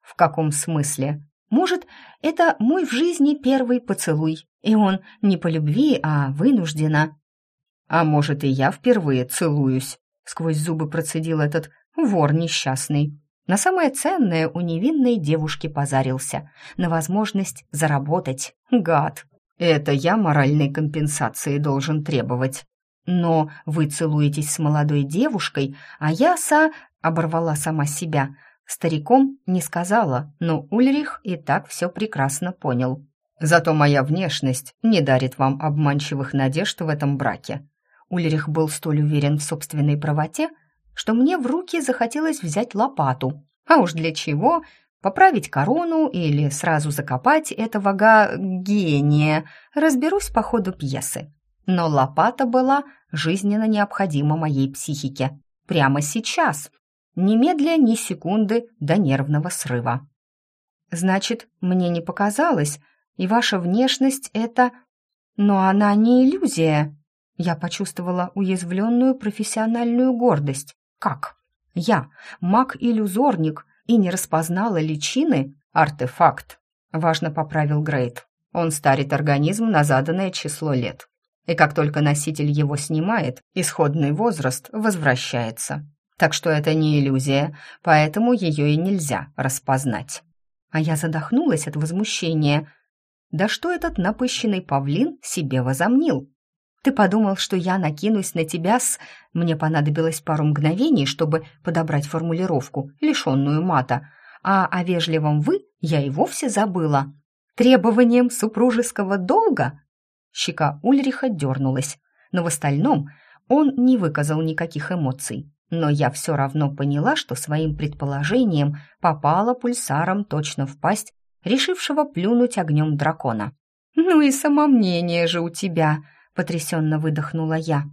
«В каком смысле?» Может, это мой в жизни первый поцелуй, и он не по любви, а вынужденно. А может, и я впервые целуюсь, сквозь зубы процедил этот вор несчастный. На самое ценное у невинной девушки позарился, на возможность заработать. Гад. Это я моральной компенсации должен требовать. Но вы целуетесь с молодой девушкой, а я са... оборвала сама себя, Стариком не сказала, но Ульрих и так все прекрасно понял. «Зато моя внешность не дарит вам обманчивых надежд в этом браке». Ульрих был столь уверен в собственной правоте, что мне в руки захотелось взять лопату. А уж для чего? Поправить корону или сразу закопать этого га... гения. Разберусь по ходу пьесы. Но лопата была жизненно необходима моей психике. Прямо сейчас, немедля ни секунды до нервного срыва. «Значит, мне не показалось, и ваша внешность — это... Но она не иллюзия!» Я почувствовала уязвленную профессиональную гордость. «Как? Я, маг-иллюзорник, и не распознала личины? Артефакт!» — важно поправил Грейт. Он старит организм на заданное число лет. И как только носитель его снимает, исходный возраст возвращается. Так что это не иллюзия, поэтому ее и нельзя распознать. А я задохнулась от возмущения. Да что этот напыщенный павлин себе возомнил? Ты подумал, что я накинусь на тебя с... Мне понадобилось пару мгновений, чтобы подобрать формулировку, лишенную мата. А о вежливом «вы» я и вовсе забыла. Требованием супружеского долга? Щека Ульриха дернулась, но в остальном он не выказал никаких эмоций но я все равно поняла, что своим предположением попала пульсаром точно в пасть решившего плюнуть огнем дракона. «Ну и самомнение же у тебя!» — потрясенно выдохнула я.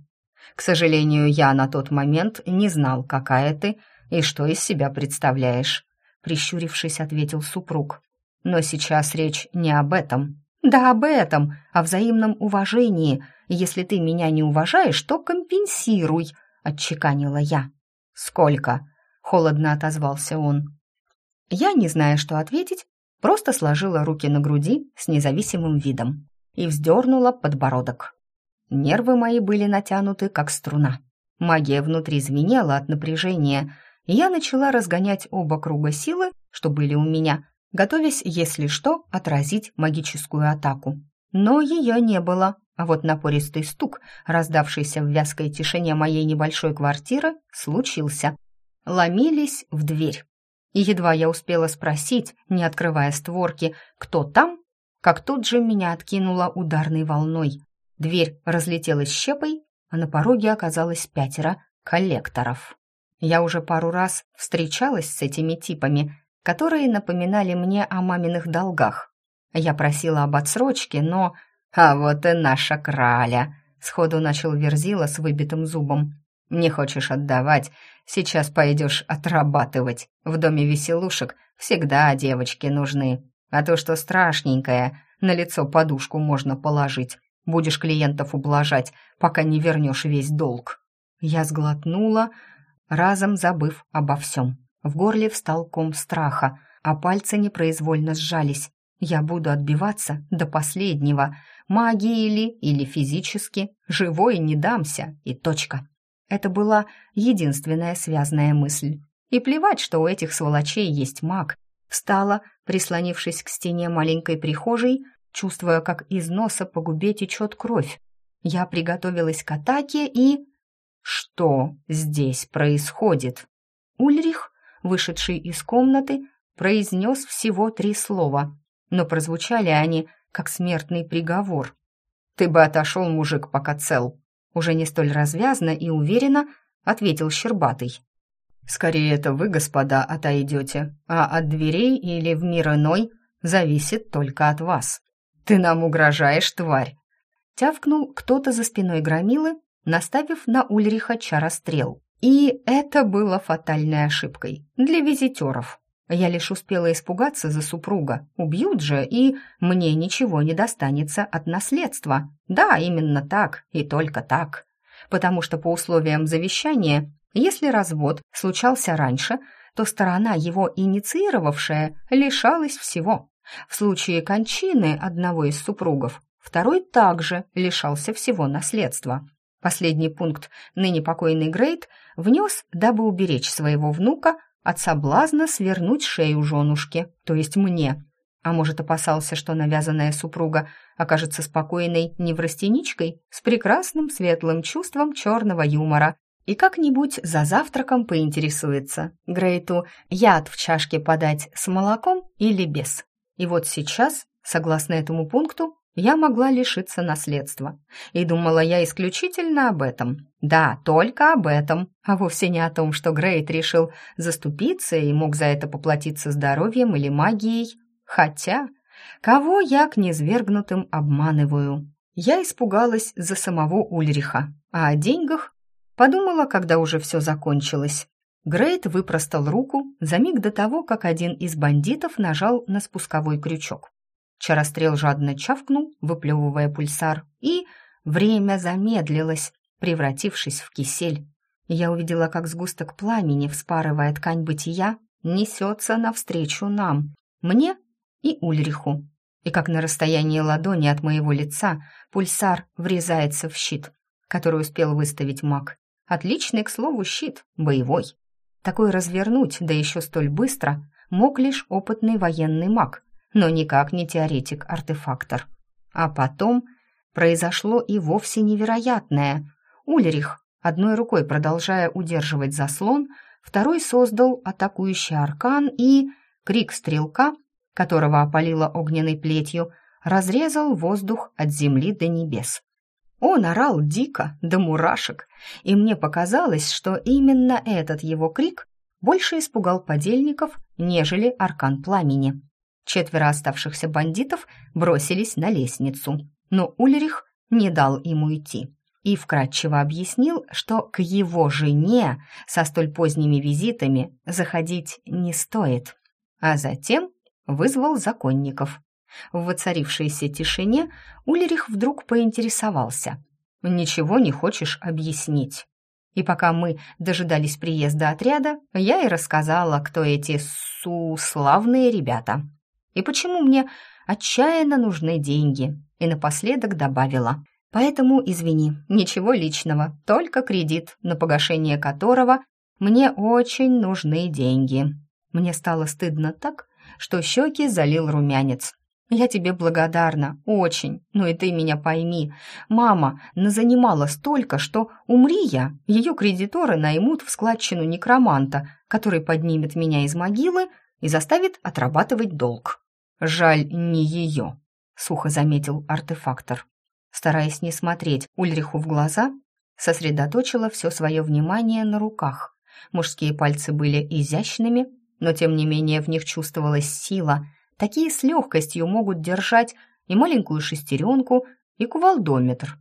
«К сожалению, я на тот момент не знал, какая ты и что из себя представляешь», — прищурившись, ответил супруг. «Но сейчас речь не об этом». «Да об этом, о взаимном уважении. Если ты меня не уважаешь, то компенсируй», — отчеканила я. «Сколько?» — холодно отозвался он. Я, не зная, что ответить, просто сложила руки на груди с независимым видом и вздернула подбородок. Нервы мои были натянуты, как струна. Магия внутри звенела от напряжения, и я начала разгонять оба круга силы, что были у меня, готовясь, если что, отразить магическую атаку. Но ее не было. А вот напористый стук, раздавшийся в вязкой тишине моей небольшой квартиры, случился. Ломились в дверь. И едва я успела спросить, не открывая створки, кто там, как тут же меня откинуло ударной волной. Дверь разлетелась щепой, а на пороге оказалось пятеро коллекторов. Я уже пару раз встречалась с этими типами, которые напоминали мне о маминых долгах. Я просила об отсрочке, но «А вот и наша краля!» — сходу начал Верзила с выбитым зубом. «Не хочешь отдавать? Сейчас пойдешь отрабатывать. В доме веселушек всегда девочки нужны. А то, что страшненькое, на лицо подушку можно положить. Будешь клиентов ублажать, пока не вернешь весь долг». Я сглотнула, разом забыв обо всем. В горле встал ком страха, а пальцы непроизвольно сжались. Я буду отбиваться до последнего, магией ли или физически, живой не дамся, и точка. Это была единственная связная мысль. И плевать, что у этих сволочей есть маг. Встала, прислонившись к стене маленькой прихожей, чувствуя, как из носа по губе течет кровь. Я приготовилась к атаке и... Что здесь происходит? Ульрих, вышедший из комнаты, произнес всего три слова, но прозвучали они, как смертный приговор. «Ты бы отошел, мужик, пока цел», уже не столь развязно и уверенно ответил Щербатый. «Скорее это вы, господа, отойдете, а от дверей или в мир иной зависит только от вас. Ты нам угрожаешь, тварь!» Тявкнул кто-то за спиной громилы, наставив на Ульриха чарострел. И это было фатальной ошибкой для визитеров. Я лишь успела испугаться за супруга. Убьют же, и мне ничего не достанется от наследства. Да, именно так, и только так. Потому что по условиям завещания, если развод случался раньше, то сторона, его инициировавшая, лишалась всего. В случае кончины одного из супругов, второй также лишался всего наследства. Последний пункт ныне покойный Грейт внес, дабы уберечь своего внука от соблазна свернуть шею женушке, то есть мне. А может, опасался, что навязанная супруга окажется спокойной неврастеничкой с прекрасным светлым чувством черного юмора и как-нибудь за завтраком поинтересуется Грейту яд в чашке подать с молоком или без. И вот сейчас, согласно этому пункту, я могла лишиться наследства. И думала я исключительно об этом. Да, только об этом, а вовсе не о том, что Грейт решил заступиться и мог за это поплатиться здоровьем или магией. Хотя, кого я к низвергнутым обманываю? Я испугалась за самого Ульриха, а о деньгах подумала, когда уже все закончилось. Грейт выпростал руку за миг до того, как один из бандитов нажал на спусковой крючок. Чарострел жадно чавкнул, выплевывая пульсар, и время замедлилось, превратившись в кисель. Я увидела, как сгусток пламени, вспарывая ткань бытия, несется навстречу нам, мне и Ульриху. И как на расстоянии ладони от моего лица пульсар врезается в щит, который успел выставить маг. Отличный, к слову, щит, боевой. Такой развернуть, да еще столь быстро, мог лишь опытный военный маг, но никак не теоретик-артефактор. А потом произошло и вовсе невероятное. Ульрих, одной рукой продолжая удерживать заслон, второй создал атакующий аркан и... Крик стрелка, которого опалило огненной плетью, разрезал воздух от земли до небес. Он орал дико, до мурашек, и мне показалось, что именно этот его крик больше испугал подельников, нежели аркан пламени. Четверо оставшихся бандитов бросились на лестницу, но Ульрих не дал им уйти и вкратчиво объяснил, что к его жене со столь поздними визитами заходить не стоит, а затем вызвал законников. В воцарившейся тишине Ульрих вдруг поинтересовался. «Ничего не хочешь объяснить?» И пока мы дожидались приезда отряда, я и рассказала, кто эти суславные ребята и почему мне отчаянно нужны деньги. И напоследок добавила. Поэтому, извини, ничего личного, только кредит, на погашение которого мне очень нужны деньги. Мне стало стыдно так, что щеки залил румянец. Я тебе благодарна, очень, но и ты меня пойми. Мама назанимала столько, что умри я, ее кредиторы наймут в складчину некроманта, который поднимет меня из могилы и заставит отрабатывать долг. «Жаль, не ее», — сухо заметил артефактор. Стараясь не смотреть Ульриху в глаза, сосредоточила все свое внимание на руках. Мужские пальцы были изящными, но тем не менее в них чувствовалась сила. Такие с легкостью могут держать и маленькую шестеренку, и кувалдометр.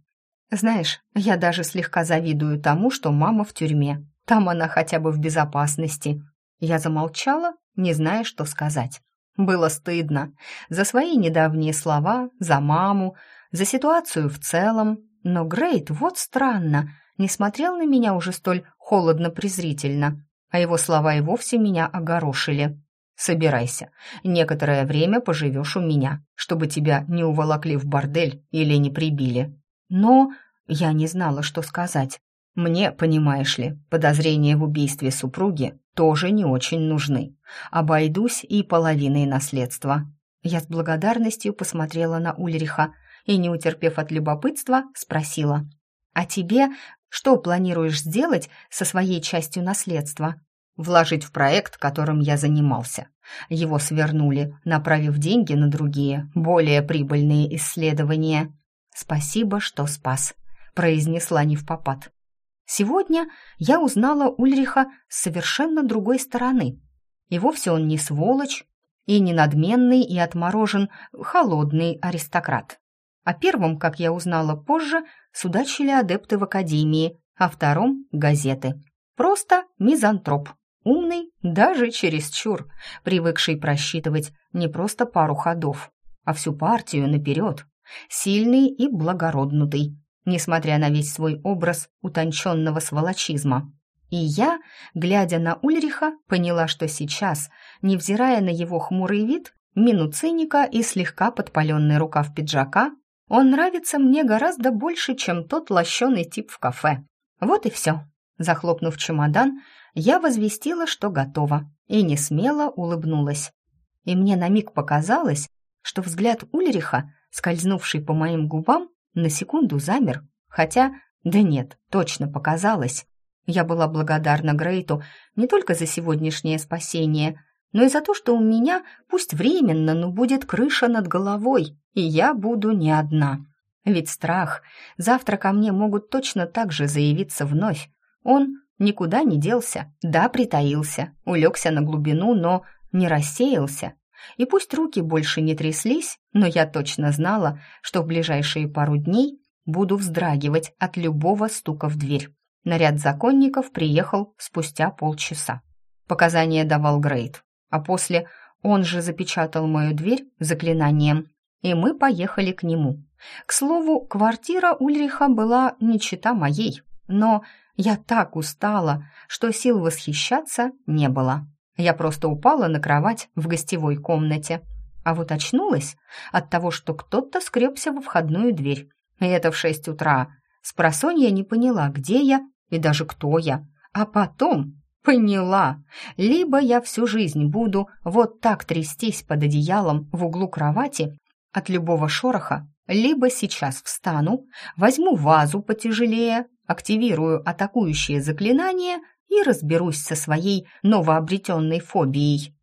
Знаешь, я даже слегка завидую тому, что мама в тюрьме. Там она хотя бы в безопасности. Я замолчала, не зная, что сказать. Было стыдно за свои недавние слова, за маму, за ситуацию в целом. Но Грейт, вот странно, не смотрел на меня уже столь холодно-презрительно, а его слова и вовсе меня огорошили. собирайся. Некоторое время поживешь у меня, чтобы тебя не уволокли в бордель или не прибили. Но я не знала, что сказать. Мне, понимаешь ли, подозрения в убийстве супруги тоже не очень нужны. Обойдусь и половиной наследства. Я с благодарностью посмотрела на Ульриха и, не утерпев от любопытства, спросила. «А тебе что планируешь сделать со своей частью наследства?» «Вложить в проект, которым я занимался. Его свернули, направив деньги на другие, более прибыльные исследования». «Спасибо, что спас», — произнесла невпопад. Сегодня я узнала Ульриха с совершенно другой стороны. И вовсе он не сволочь, и не надменный и отморожен холодный аристократ. О первом, как я узнала позже, судачили адепты в академии, о втором — газеты. Просто мизантроп, умный даже чересчур, привыкший просчитывать не просто пару ходов, а всю партию наперед, сильный и благороднутый, несмотря на весь свой образ утонченного сволочизма. И я, глядя на Ульриха, поняла, что сейчас, невзирая на его хмурый вид, мину циника и слегка подпаленный рукав пиджака, он нравится мне гораздо больше, чем тот лощеный тип в кафе. Вот и все. Захлопнув чемодан, я возвестила, что готова, и не смело улыбнулась. И мне на миг показалось, что взгляд Ульриха, скользнувший по моим губам, на секунду замер, хотя, да нет, точно показалось. Я была благодарна Грейту не только за сегодняшнее спасение, но и за то, что у меня, пусть временно, но будет крыша над головой, и я буду не одна. Ведь страх, завтра ко мне могут точно так же заявиться вновь. Он никуда не делся, да, притаился, улегся на глубину, но не рассеялся. И пусть руки больше не тряслись, но я точно знала, что в ближайшие пару дней буду вздрагивать от любого стука в дверь. Наряд законников приехал спустя полчаса. Показания давал Грейт, а после он же запечатал мою дверь заклинанием, и мы поехали к нему. К слову, квартира Ульриха была не чета моей, но я так устала, что сил восхищаться не было. Я просто упала на кровать в гостевой комнате, а вот очнулась от того, что кто-то скребся во входную дверь. И это в шесть утра. Спросонья не поняла, где я и даже кто я. А потом поняла. Либо я всю жизнь буду вот так трястись под одеялом в углу кровати от любого шороха, либо сейчас встану, возьму вазу потяжелее, активирую атакующее заклинание и разберусь со своей новообретенной фобией.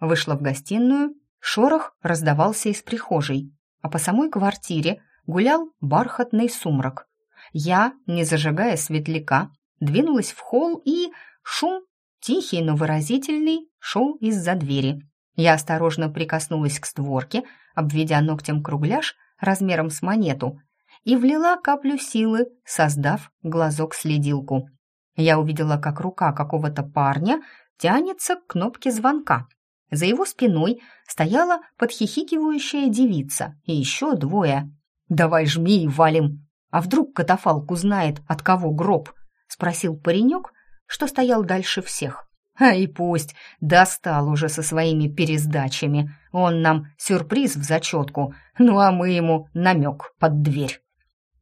Вышла в гостиную, шорох раздавался из прихожей, а по самой квартире гулял бархатный сумрак. Я, не зажигая светляка, двинулась в холл и... Шум, тихий, но выразительный, шел из-за двери. Я осторожно прикоснулась к створке, обведя ногтем кругляш размером с монету, и влила каплю силы, создав глазок-следилку. Я увидела, как рука какого-то парня тянется к кнопке звонка. За его спиной стояла подхихикивающая девица и еще двое. «Давай жми и валим!» А вдруг катафалк узнает, от кого гроб? Спросил паренек, что стоял дальше всех. А и пусть, достал уже со своими пересдачами. Он нам сюрприз в зачетку, ну а мы ему намек под дверь.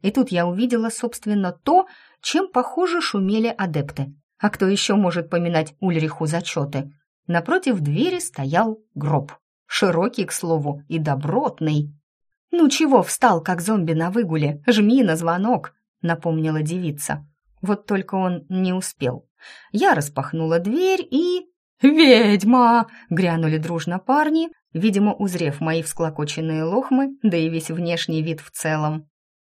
И тут я увидела, собственно, то, чем, похоже, шумели адепты. А кто еще может поминать Ульриху зачеты? Напротив двери стоял гроб. Широкий, к слову, и добротный. «Ну чего встал, как зомби на выгуле? Жми на звонок!» — напомнила девица. Вот только он не успел. Я распахнула дверь и... «Ведьма!» — грянули дружно парни, видимо, узрев мои всклокоченные лохмы, да и весь внешний вид в целом.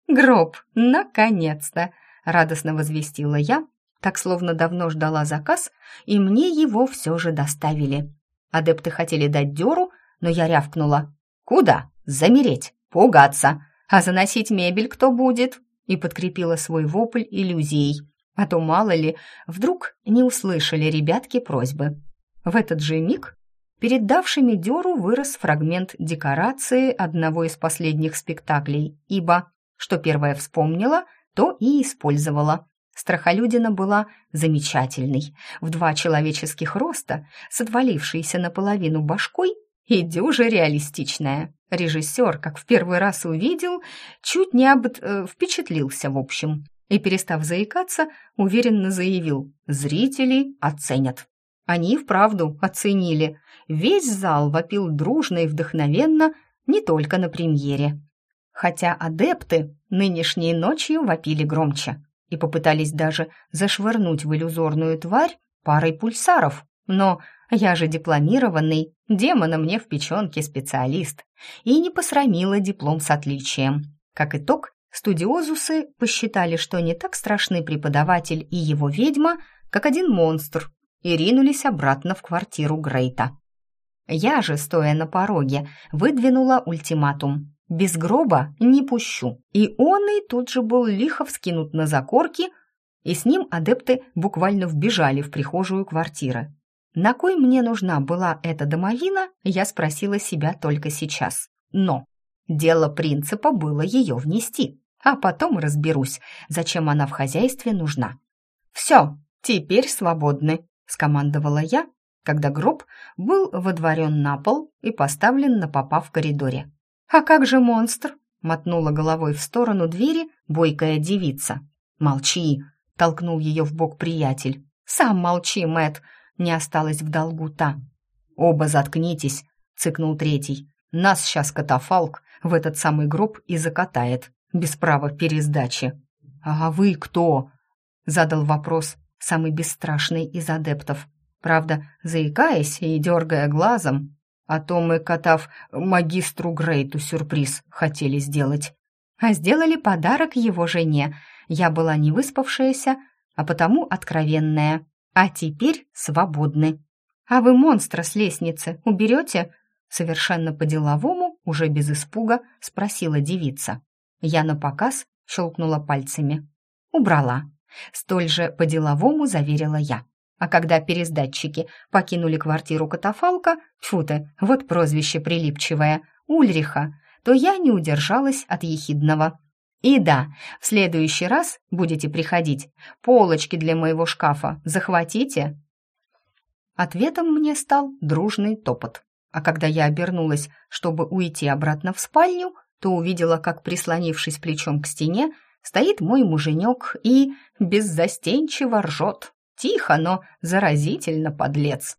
«Гроб! Наконец-то!» — радостно возвестила я, так словно давно ждала заказ, и мне его все же доставили. Адепты хотели дать дёру, но я рявкнула. «Куда? Замереть!» пугаться, а заносить мебель кто будет?» и подкрепила свой вопль иллюзией. А то, мало ли, вдруг не услышали ребятки просьбы. В этот же миг перед давшими дёру вырос фрагмент декорации одного из последних спектаклей, ибо, что первое вспомнила, то и использовала. Страхолюдина была замечательной, в два человеческих роста, с отвалившейся наполовину башкой и дюже реалистичная. Режиссер, как в первый раз увидел, чуть не об... Э, впечатлился, в общем. И, перестав заикаться, уверенно заявил «Зрители оценят». Они вправду оценили. Весь зал вопил дружно и вдохновенно, не только на премьере. Хотя адепты нынешней ночью вопили громче и попытались даже зашвырнуть в иллюзорную тварь парой пульсаров, но я же дипломированный, демона мне в печенке специалист, и не посрамила диплом с отличием. Как итог, студиозусы посчитали, что не так страшны преподаватель и его ведьма, как один монстр, и ринулись обратно в квартиру Грейта. Я же, стоя на пороге, выдвинула ультиматум. Без гроба не пущу. И он и тут же был лихо вскинут на закорки, и с ним адепты буквально вбежали в прихожую квартиры. На кой мне нужна была эта домовина, я спросила себя только сейчас. Но дело принципа было ее внести, а потом разберусь, зачем она в хозяйстве нужна. «Все, теперь свободны», — скомандовала я, когда гроб был водворен на пол и поставлен на попа в коридоре. «А как же монстр?» — мотнула головой в сторону двери бойкая девица. «Молчи!» — толкнул ее в бок приятель. «Сам молчи, Мэт!» не осталась в долгу та. «Оба заткнитесь», — цыкнул третий. «Нас сейчас катафалк в этот самый гроб и закатает, без права пересдачи». «А вы кто?» — задал вопрос самый бесстрашный из адептов. Правда, заикаясь и дергая глазом, а то мы, катав магистру Грейту сюрприз хотели сделать. А сделали подарок его жене. Я была не выспавшаяся, а потому откровенная а теперь свободны. А вы монстра с лестницы уберете?» Совершенно по-деловому, уже без испуга, спросила девица. Я на показ щелкнула пальцами. «Убрала». Столь же по-деловому заверила я. А когда пересдатчики покинули квартиру катафалка, тьфу ты, вот прозвище прилипчивое, Ульриха, то я не удержалась от ехидного. И да, в следующий раз будете приходить, полочки для моего шкафа захватите. Ответом мне стал дружный топот. А когда я обернулась, чтобы уйти обратно в спальню, то увидела, как, прислонившись плечом к стене, стоит мой муженек и беззастенчиво ржет. Тихо, но заразительно, подлец.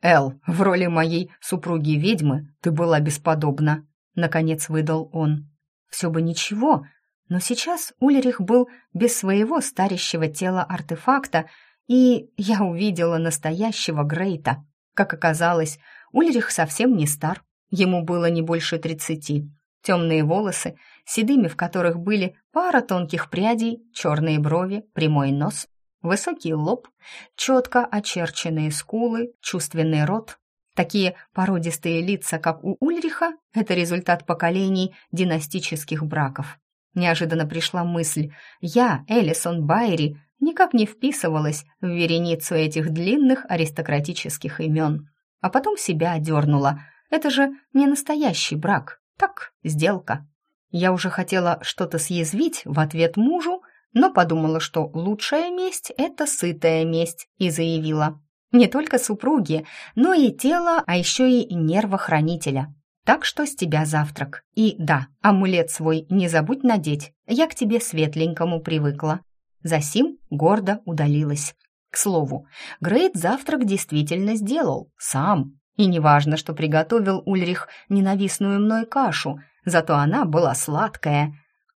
«Эл, в роли моей супруги-ведьмы ты была бесподобна», — наконец выдал он. «Все бы ничего, но сейчас Ульрих был без своего старящего тела артефакта, и я увидела настоящего Грейта. Как оказалось, Ульрих совсем не стар, ему было не больше тридцати. Темные волосы, седыми в которых были пара тонких прядей, черные брови, прямой нос, высокий лоб, четко очерченные скулы, чувственный рот. Такие породистые лица, как у Ульриха, это результат поколений династических браков. Неожиданно пришла мысль. Я, Элисон Байри, никак не вписывалась в вереницу этих длинных аристократических имен. А потом себя одернула. Это же не настоящий брак. Так, сделка. Я уже хотела что-то съязвить в ответ мужу, но подумала, что лучшая месть — это сытая месть, и заявила. Не только супруги, но и тело, а еще и нервохранителя. Так что с тебя завтрак. И да, амулет свой не забудь надеть. Я к тебе светленькому привыкла». Засим гордо удалилась. К слову, Грейт завтрак действительно сделал, сам. И неважно, что приготовил Ульрих ненавистную мной кашу, зато она была сладкая.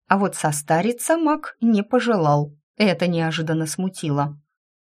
А вот состариться маг не пожелал. Это неожиданно смутило.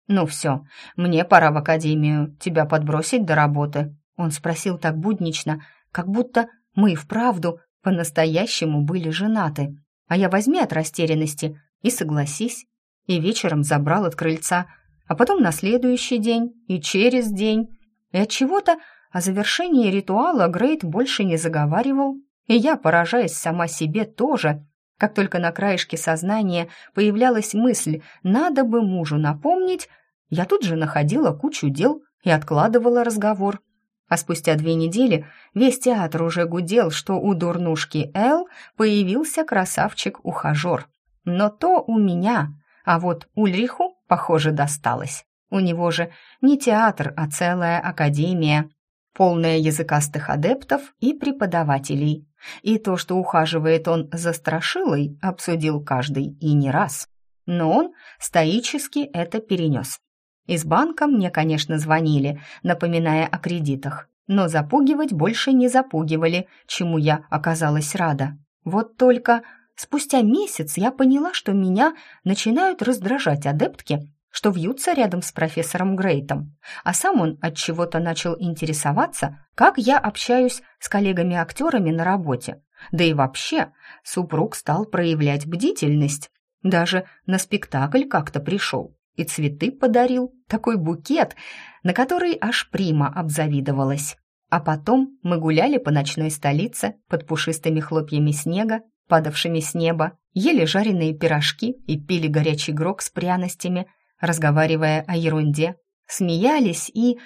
«Ну все, мне пора в академию. Тебя подбросить до работы?» Он спросил так буднично, как будто мы и вправду по-настоящему были женаты. А я возьми от растерянности и согласись. И вечером забрал от крыльца, а потом на следующий день и через день. И от чего-то о завершении ритуала Грейт больше не заговаривал, и я, поражаясь сама себе, тоже. Как только на краешке сознания появлялась мысль «надо бы мужу напомнить», я тут же находила кучу дел и откладывала разговор. А спустя две недели весь театр уже гудел, что у дурнушки Эл появился красавчик-ухажер. Но то у меня, А вот Ульриху, похоже, досталось. У него же не театр, а целая академия, полная языкастых адептов и преподавателей. И то, что ухаживает он за страшилой, обсудил каждый и не раз. Но он стоически это перенес. Из банка мне, конечно, звонили, напоминая о кредитах, но запугивать больше не запугивали, чему я оказалась рада. Вот только спустя месяц я поняла, что меня начинают раздражать адептки, что вьются рядом с профессором Грейтом, а сам он от чего-то начал интересоваться, как я общаюсь с коллегами-актерами на работе. Да и вообще, супруг стал проявлять бдительность. Даже на спектакль как-то пришел и цветы подарил, такой букет, на который аж Прима обзавидовалась. А потом мы гуляли по ночной столице под пушистыми хлопьями снега, падавшими с неба, ели жареные пирожки и пили горячий грог с пряностями, разговаривая о ерунде, смеялись и...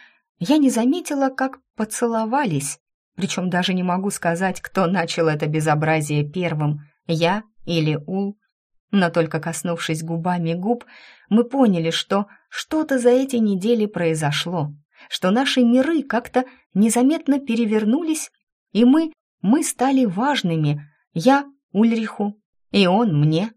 Я не заметила, как поцеловались, причем даже не могу сказать, кто начал это безобразие первым, я или Ул. Но только коснувшись губами губ, мы поняли, что что-то за эти недели произошло, что наши миры как-то незаметно перевернулись, и мы, мы стали важными, я Ульриху, и он мне.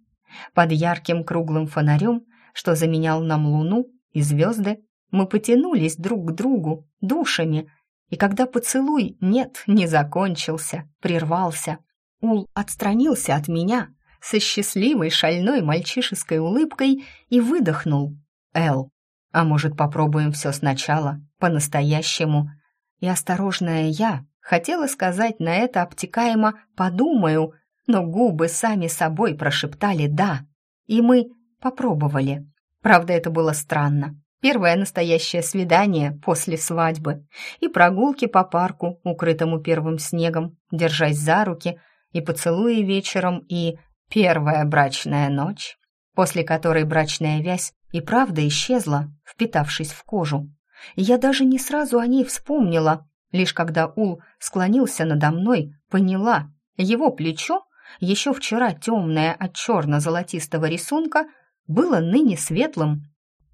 Под ярким круглым фонарем, что заменял нам луну и звезды, мы потянулись друг к другу душами, и когда поцелуй, нет, не закончился, прервался, Ул отстранился от меня — со счастливой шальной мальчишеской улыбкой и выдохнул. «Эл, а может, попробуем все сначала, по-настоящему?» И осторожная я хотела сказать на это обтекаемо «подумаю», но губы сами собой прошептали «да», и мы попробовали. Правда, это было странно. Первое настоящее свидание после свадьбы и прогулки по парку, укрытому первым снегом, держась за руки, и поцелуи вечером, и Первая брачная ночь, после которой брачная вязь и правда исчезла, впитавшись в кожу. я даже не сразу о ней вспомнила, лишь когда Ул склонился надо мной, поняла, его плечо, еще вчера темное от черно-золотистого рисунка, было ныне светлым.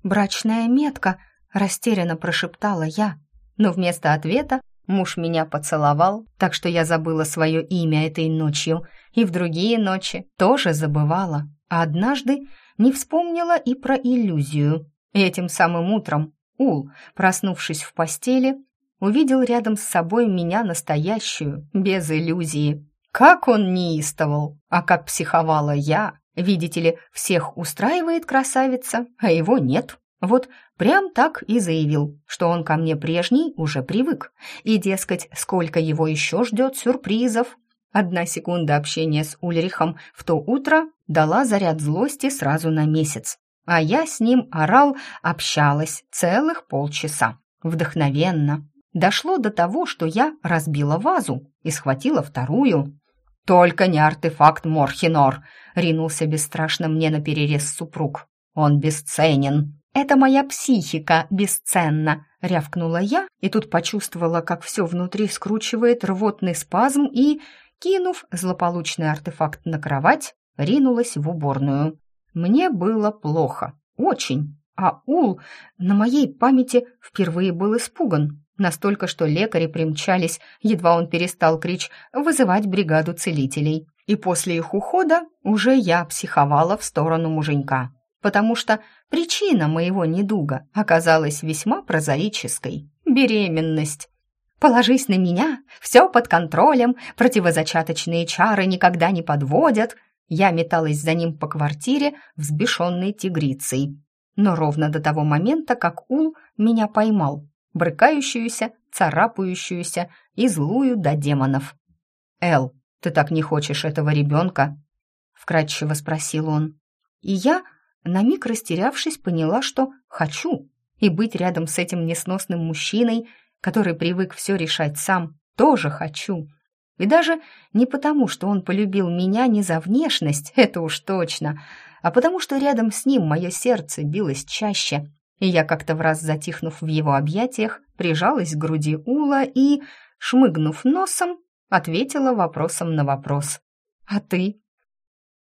«Брачная метка», — растерянно прошептала я, но вместо ответа Муж меня поцеловал, так что я забыла свое имя этой ночью, и в другие ночи тоже забывала, а однажды не вспомнила и про иллюзию. Этим самым утром Ул, проснувшись в постели, увидел рядом с собой меня настоящую, без иллюзии. Как он неистовал, а как психовала я. Видите ли, всех устраивает красавица, а его нет. Вот прям так и заявил, что он ко мне прежний уже привык, и, дескать, сколько его еще ждет сюрпризов. Одна секунда общения с Ульрихом в то утро дала заряд злости сразу на месяц, а я с ним орал, общалась целых полчаса. Вдохновенно. Дошло до того, что я разбила вазу и схватила вторую. «Только не артефакт Морхинор!» — ринулся бесстрашно мне на перерез супруг. «Он бесценен!» «Это моя психика бесценна», — рявкнула я, и тут почувствовала, как все внутри скручивает рвотный спазм и, кинув злополучный артефакт на кровать, ринулась в уборную. Мне было плохо, очень, а Ул на моей памяти впервые был испуган, настолько, что лекари примчались, едва он перестал крич «вызывать бригаду целителей». И после их ухода уже я психовала в сторону муженька потому что причина моего недуга оказалась весьма прозаической – беременность. «Положись на меня, все под контролем, противозачаточные чары никогда не подводят», я металась за ним по квартире, взбешенной тигрицей. Но ровно до того момента, как Ул меня поймал, брыкающуюся, царапающуюся и злую до демонов. «Эл, ты так не хочешь этого ребенка?» — вкратчиво спросил он. И я на миг растерявшись, поняла, что хочу. И быть рядом с этим несносным мужчиной, который привык все решать сам, тоже хочу. И даже не потому, что он полюбил меня не за внешность, это уж точно, а потому что рядом с ним мое сердце билось чаще. И я как-то в раз затихнув в его объятиях, прижалась к груди Ула и, шмыгнув носом, ответила вопросом на вопрос. «А ты?»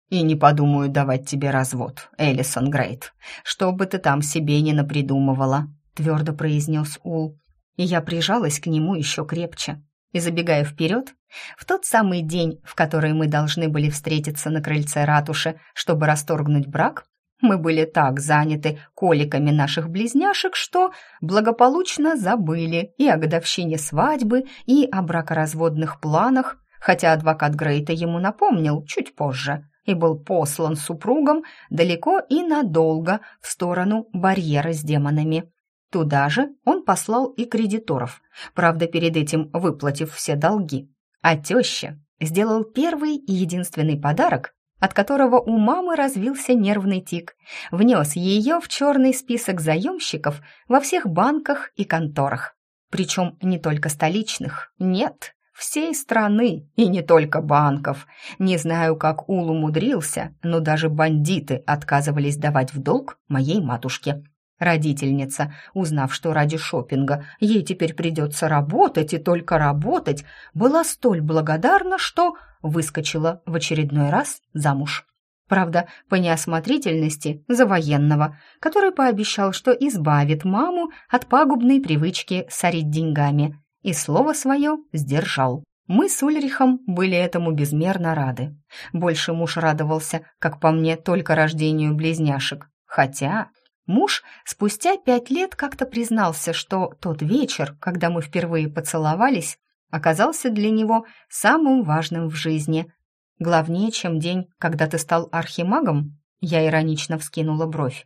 И не подумаю давать тебе развод, Элисон Грейт. Что бы ты там себе не напридумывала», — твердо произнес Ул. И я прижалась к нему еще крепче. И забегая вперед, в тот самый день, в который мы должны были встретиться на крыльце ратуши, чтобы расторгнуть брак, мы были так заняты коликами наших близняшек, что благополучно забыли и о годовщине свадьбы, и о бракоразводных планах, хотя адвокат Грейта ему напомнил чуть позже и был послан супругом далеко и надолго в сторону барьера с демонами. Туда же он послал и кредиторов, правда, перед этим выплатив все долги. А теща сделал первый и единственный подарок, от которого у мамы развился нервный тик, внес ее в черный список заемщиков во всех банках и конторах. Причем не только столичных, нет, всей страны и не только банков. Не знаю, как Ул умудрился, но даже бандиты отказывались давать в долг моей матушке. Родительница, узнав, что ради шопинга ей теперь придется работать и только работать, была столь благодарна, что выскочила в очередной раз замуж. Правда, по неосмотрительности за военного, который пообещал, что избавит маму от пагубной привычки сорить деньгами, и слово свое сдержал. Мы с Ульрихом были этому безмерно рады. Больше муж радовался, как по мне, только рождению близняшек. Хотя Муж спустя пять лет как-то признался, что тот вечер, когда мы впервые поцеловались, оказался для него самым важным в жизни. Главнее, чем день, когда ты стал архимагом, я иронично вскинула бровь.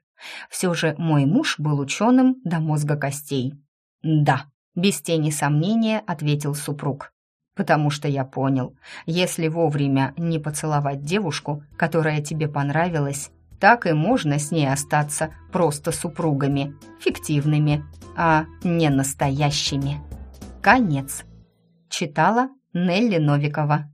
Все же мой муж был ученым до мозга костей. «Да», — без тени сомнения ответил супруг. «Потому что я понял, если вовремя не поцеловать девушку, которая тебе понравилась, так и можно с ней остаться просто супругами, фиктивными, а не настоящими. Конец. Читала Нелли Новикова.